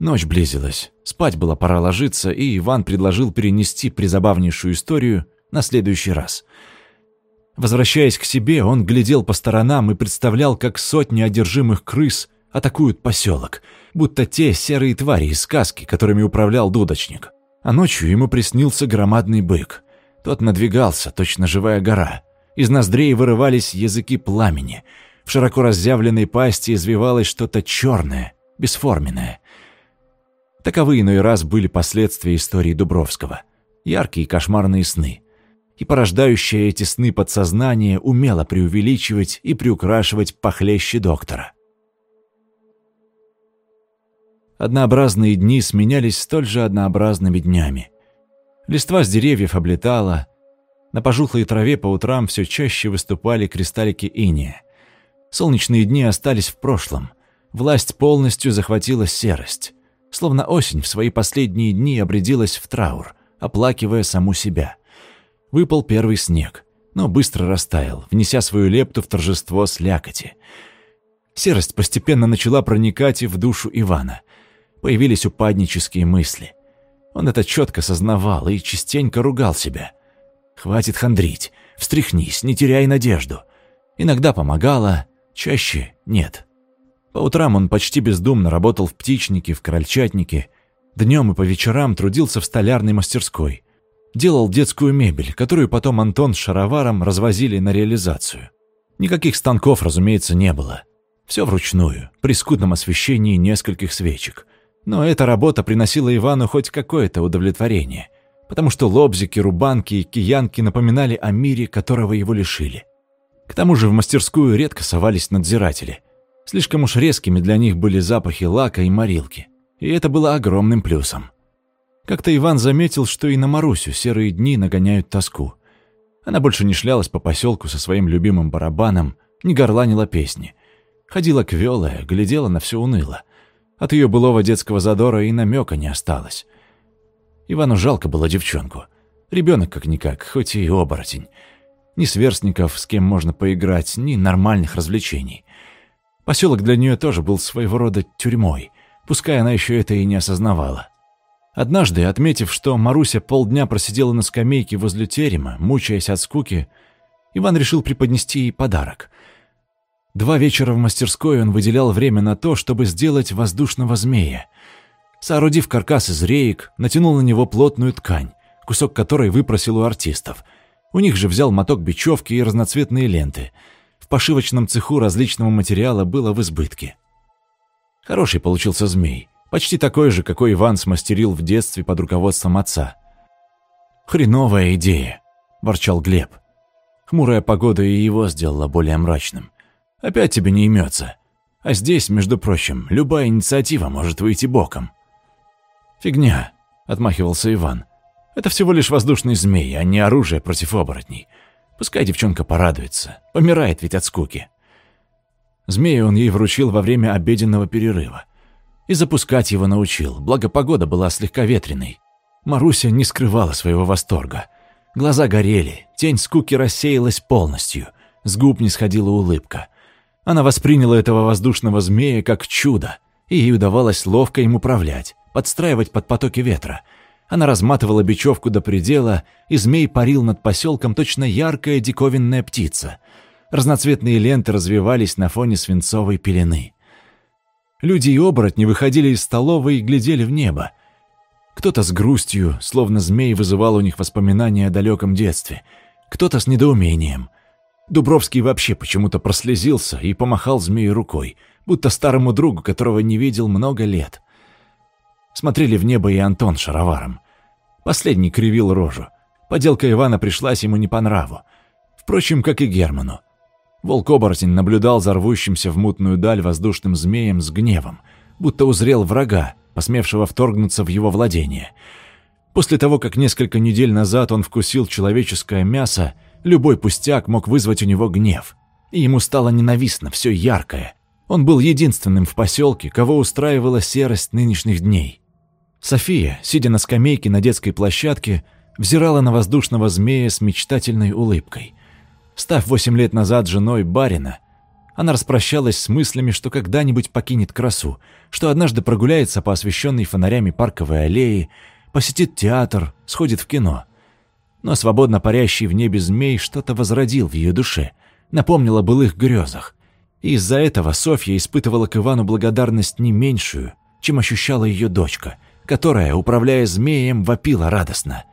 S2: Ночь близилась, спать было пора ложиться, и Иван предложил перенести призабавнейшую историю на следующий раз — Возвращаясь к себе, он глядел по сторонам и представлял, как сотни одержимых крыс атакуют поселок, будто те серые твари из сказки, которыми управлял дудочник. А ночью ему приснился громадный бык. Тот надвигался, точно живая гора. Из ноздрей вырывались языки пламени. В широко разъявленной пасти извивалось что-то черное, бесформенное. Таковы иной раз были последствия истории Дубровского. Яркие кошмарные сны — и порождающее эти сны подсознание умело преувеличивать и приукрашивать похлеще доктора. Однообразные дни сменялись столь же однообразными днями. Листва с деревьев облетала, на пожухлой траве по утрам все чаще выступали кристаллики иния. Солнечные дни остались в прошлом, власть полностью захватила серость, словно осень в свои последние дни обрядилась в траур, оплакивая саму себя. Выпал первый снег, но быстро растаял, внеся свою лепту в торжество слякоти. Серость постепенно начала проникать и в душу Ивана. Появились упаднические мысли. Он это четко сознавал и частенько ругал себя. «Хватит хандрить, встряхнись, не теряй надежду». Иногда помогало, чаще нет. По утрам он почти бездумно работал в птичнике, в крольчатнике. Днем и по вечерам трудился в столярной мастерской – Делал детскую мебель, которую потом Антон с Шароваром развозили на реализацию. Никаких станков, разумеется, не было. Все вручную, при скудном освещении нескольких свечек.
S1: Но эта работа приносила Ивану хоть какое-то удовлетворение, потому что лобзики, рубанки и киянки напоминали о мире, которого его лишили. К тому же в мастерскую редко совались надзиратели. Слишком уж резкими для них были запахи лака и морилки, и это было огромным плюсом. Как-то Иван заметил, что и на Марусю серые дни нагоняют тоску. Она больше не шлялась по поселку со своим любимым барабаном, не горланила песни. Ходила квелая, глядела на все уныло. От ее былого детского задора и намека не осталось. Ивану жалко было девчонку. Ребенок как-никак, хоть и оборотень. Ни сверстников, с кем можно поиграть, ни нормальных развлечений. Поселок для нее тоже был своего рода тюрьмой, пускай она еще это и не осознавала. Однажды, отметив, что Маруся полдня просидела на скамейке возле терема, мучаясь от скуки, Иван решил преподнести ей подарок. Два вечера в мастерской он выделял время на то, чтобы сделать воздушного змея. Соорудив каркас из реек, натянул на него плотную ткань, кусок которой выпросил у артистов. У них же взял моток бечевки и разноцветные ленты. В пошивочном цеху различного материала было в избытке. Хороший получился змей. Почти такой же, какой Иван смастерил в детстве под руководством отца. «Хреновая идея», – ворчал Глеб. Хмурая погода и его сделала более мрачным. «Опять тебе не имется. А здесь, между прочим, любая инициатива может выйти боком». «Фигня», – отмахивался Иван. «Это всего лишь воздушный змей, а не оружие против оборотней. Пускай девчонка порадуется. Помирает ведь от скуки». Змея он ей вручил во время обеденного перерыва и запускать его научил, благо погода была слегка ветреной. Маруся не скрывала своего восторга. Глаза горели, тень скуки рассеялась полностью, с губ не сходила улыбка. Она восприняла этого воздушного змея как чудо, и ей удавалось ловко им управлять, подстраивать под потоки ветра. Она разматывала бечевку до предела, и змей парил над поселком точно яркая диковинная птица. Разноцветные ленты развивались на фоне свинцовой пелены. Люди и оборотни выходили из столовой и глядели в небо. Кто-то с грустью, словно змей, вызывал у них воспоминания о далеком детстве. Кто-то с недоумением. Дубровский вообще почему-то прослезился и помахал змею рукой, будто старому другу, которого не видел много лет. Смотрели в небо и Антон шароваром. Последний кривил рожу. Поделка Ивана пришлась ему не по нраву. Впрочем, как и Герману. Волк-оборотень наблюдал за рвущимся в мутную даль воздушным змеем с гневом, будто узрел врага, посмевшего вторгнуться в его владение. После того, как несколько недель назад он вкусил человеческое мясо, любой пустяк мог вызвать у него гнев. И ему стало ненавистно все яркое. Он был единственным в поселке, кого устраивала серость нынешних дней. София, сидя на скамейке на детской площадке, взирала на воздушного змея с мечтательной улыбкой – Став восемь лет назад женой барина, она распрощалась с мыслями, что когда-нибудь покинет красу, что однажды прогуляется по освещенной фонарями парковой аллее, посетит театр, сходит в кино. Но свободно парящий в небе змей что-то возродил в ее душе, напомнил о былых грезах. И из-за этого Софья испытывала к Ивану благодарность не меньшую, чем ощущала ее дочка, которая, управляя змеем, вопила радостно.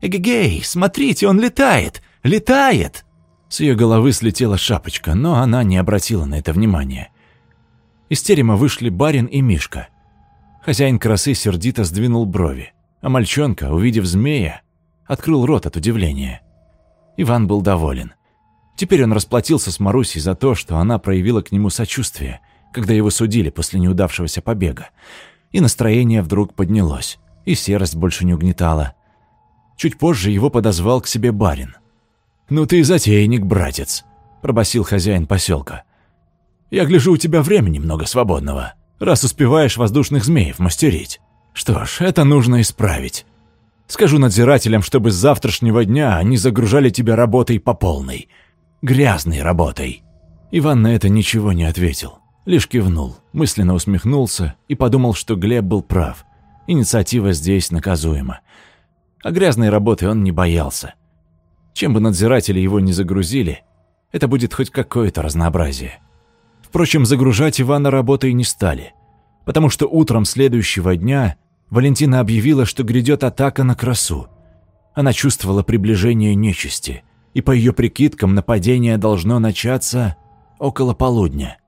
S1: «Эгегей, смотрите, он летает! Летает!» С ее головы слетела шапочка, но она не обратила на это внимания. Из терема вышли барин и Мишка. Хозяин красы сердито сдвинул брови, а мальчонка, увидев змея, открыл рот от удивления. Иван был доволен. Теперь он расплатился с Марусей за то, что она проявила к нему сочувствие, когда его судили после неудавшегося побега. И настроение вдруг поднялось, и серость больше не угнетала. Чуть позже его подозвал к себе барин – «Ну ты затейник, братец», – пробасил хозяин поселка. «Я гляжу, у тебя времени много свободного, раз успеваешь воздушных змеев мастерить. Что ж, это нужно исправить. Скажу надзирателям, чтобы с завтрашнего дня они загружали тебя работой по полной. Грязной работой». Иван на это ничего не ответил, лишь кивнул, мысленно усмехнулся и подумал, что Глеб был прав. Инициатива здесь наказуема. А грязной работы он не боялся – чем бы надзиратели его не загрузили, это будет хоть какое-то разнообразие. Впрочем, загружать Ивана работой не стали, потому что утром следующего дня Валентина объявила, что грядет атака на красу. Она чувствовала приближение нечисти, и по ее прикидкам нападение должно начаться около полудня.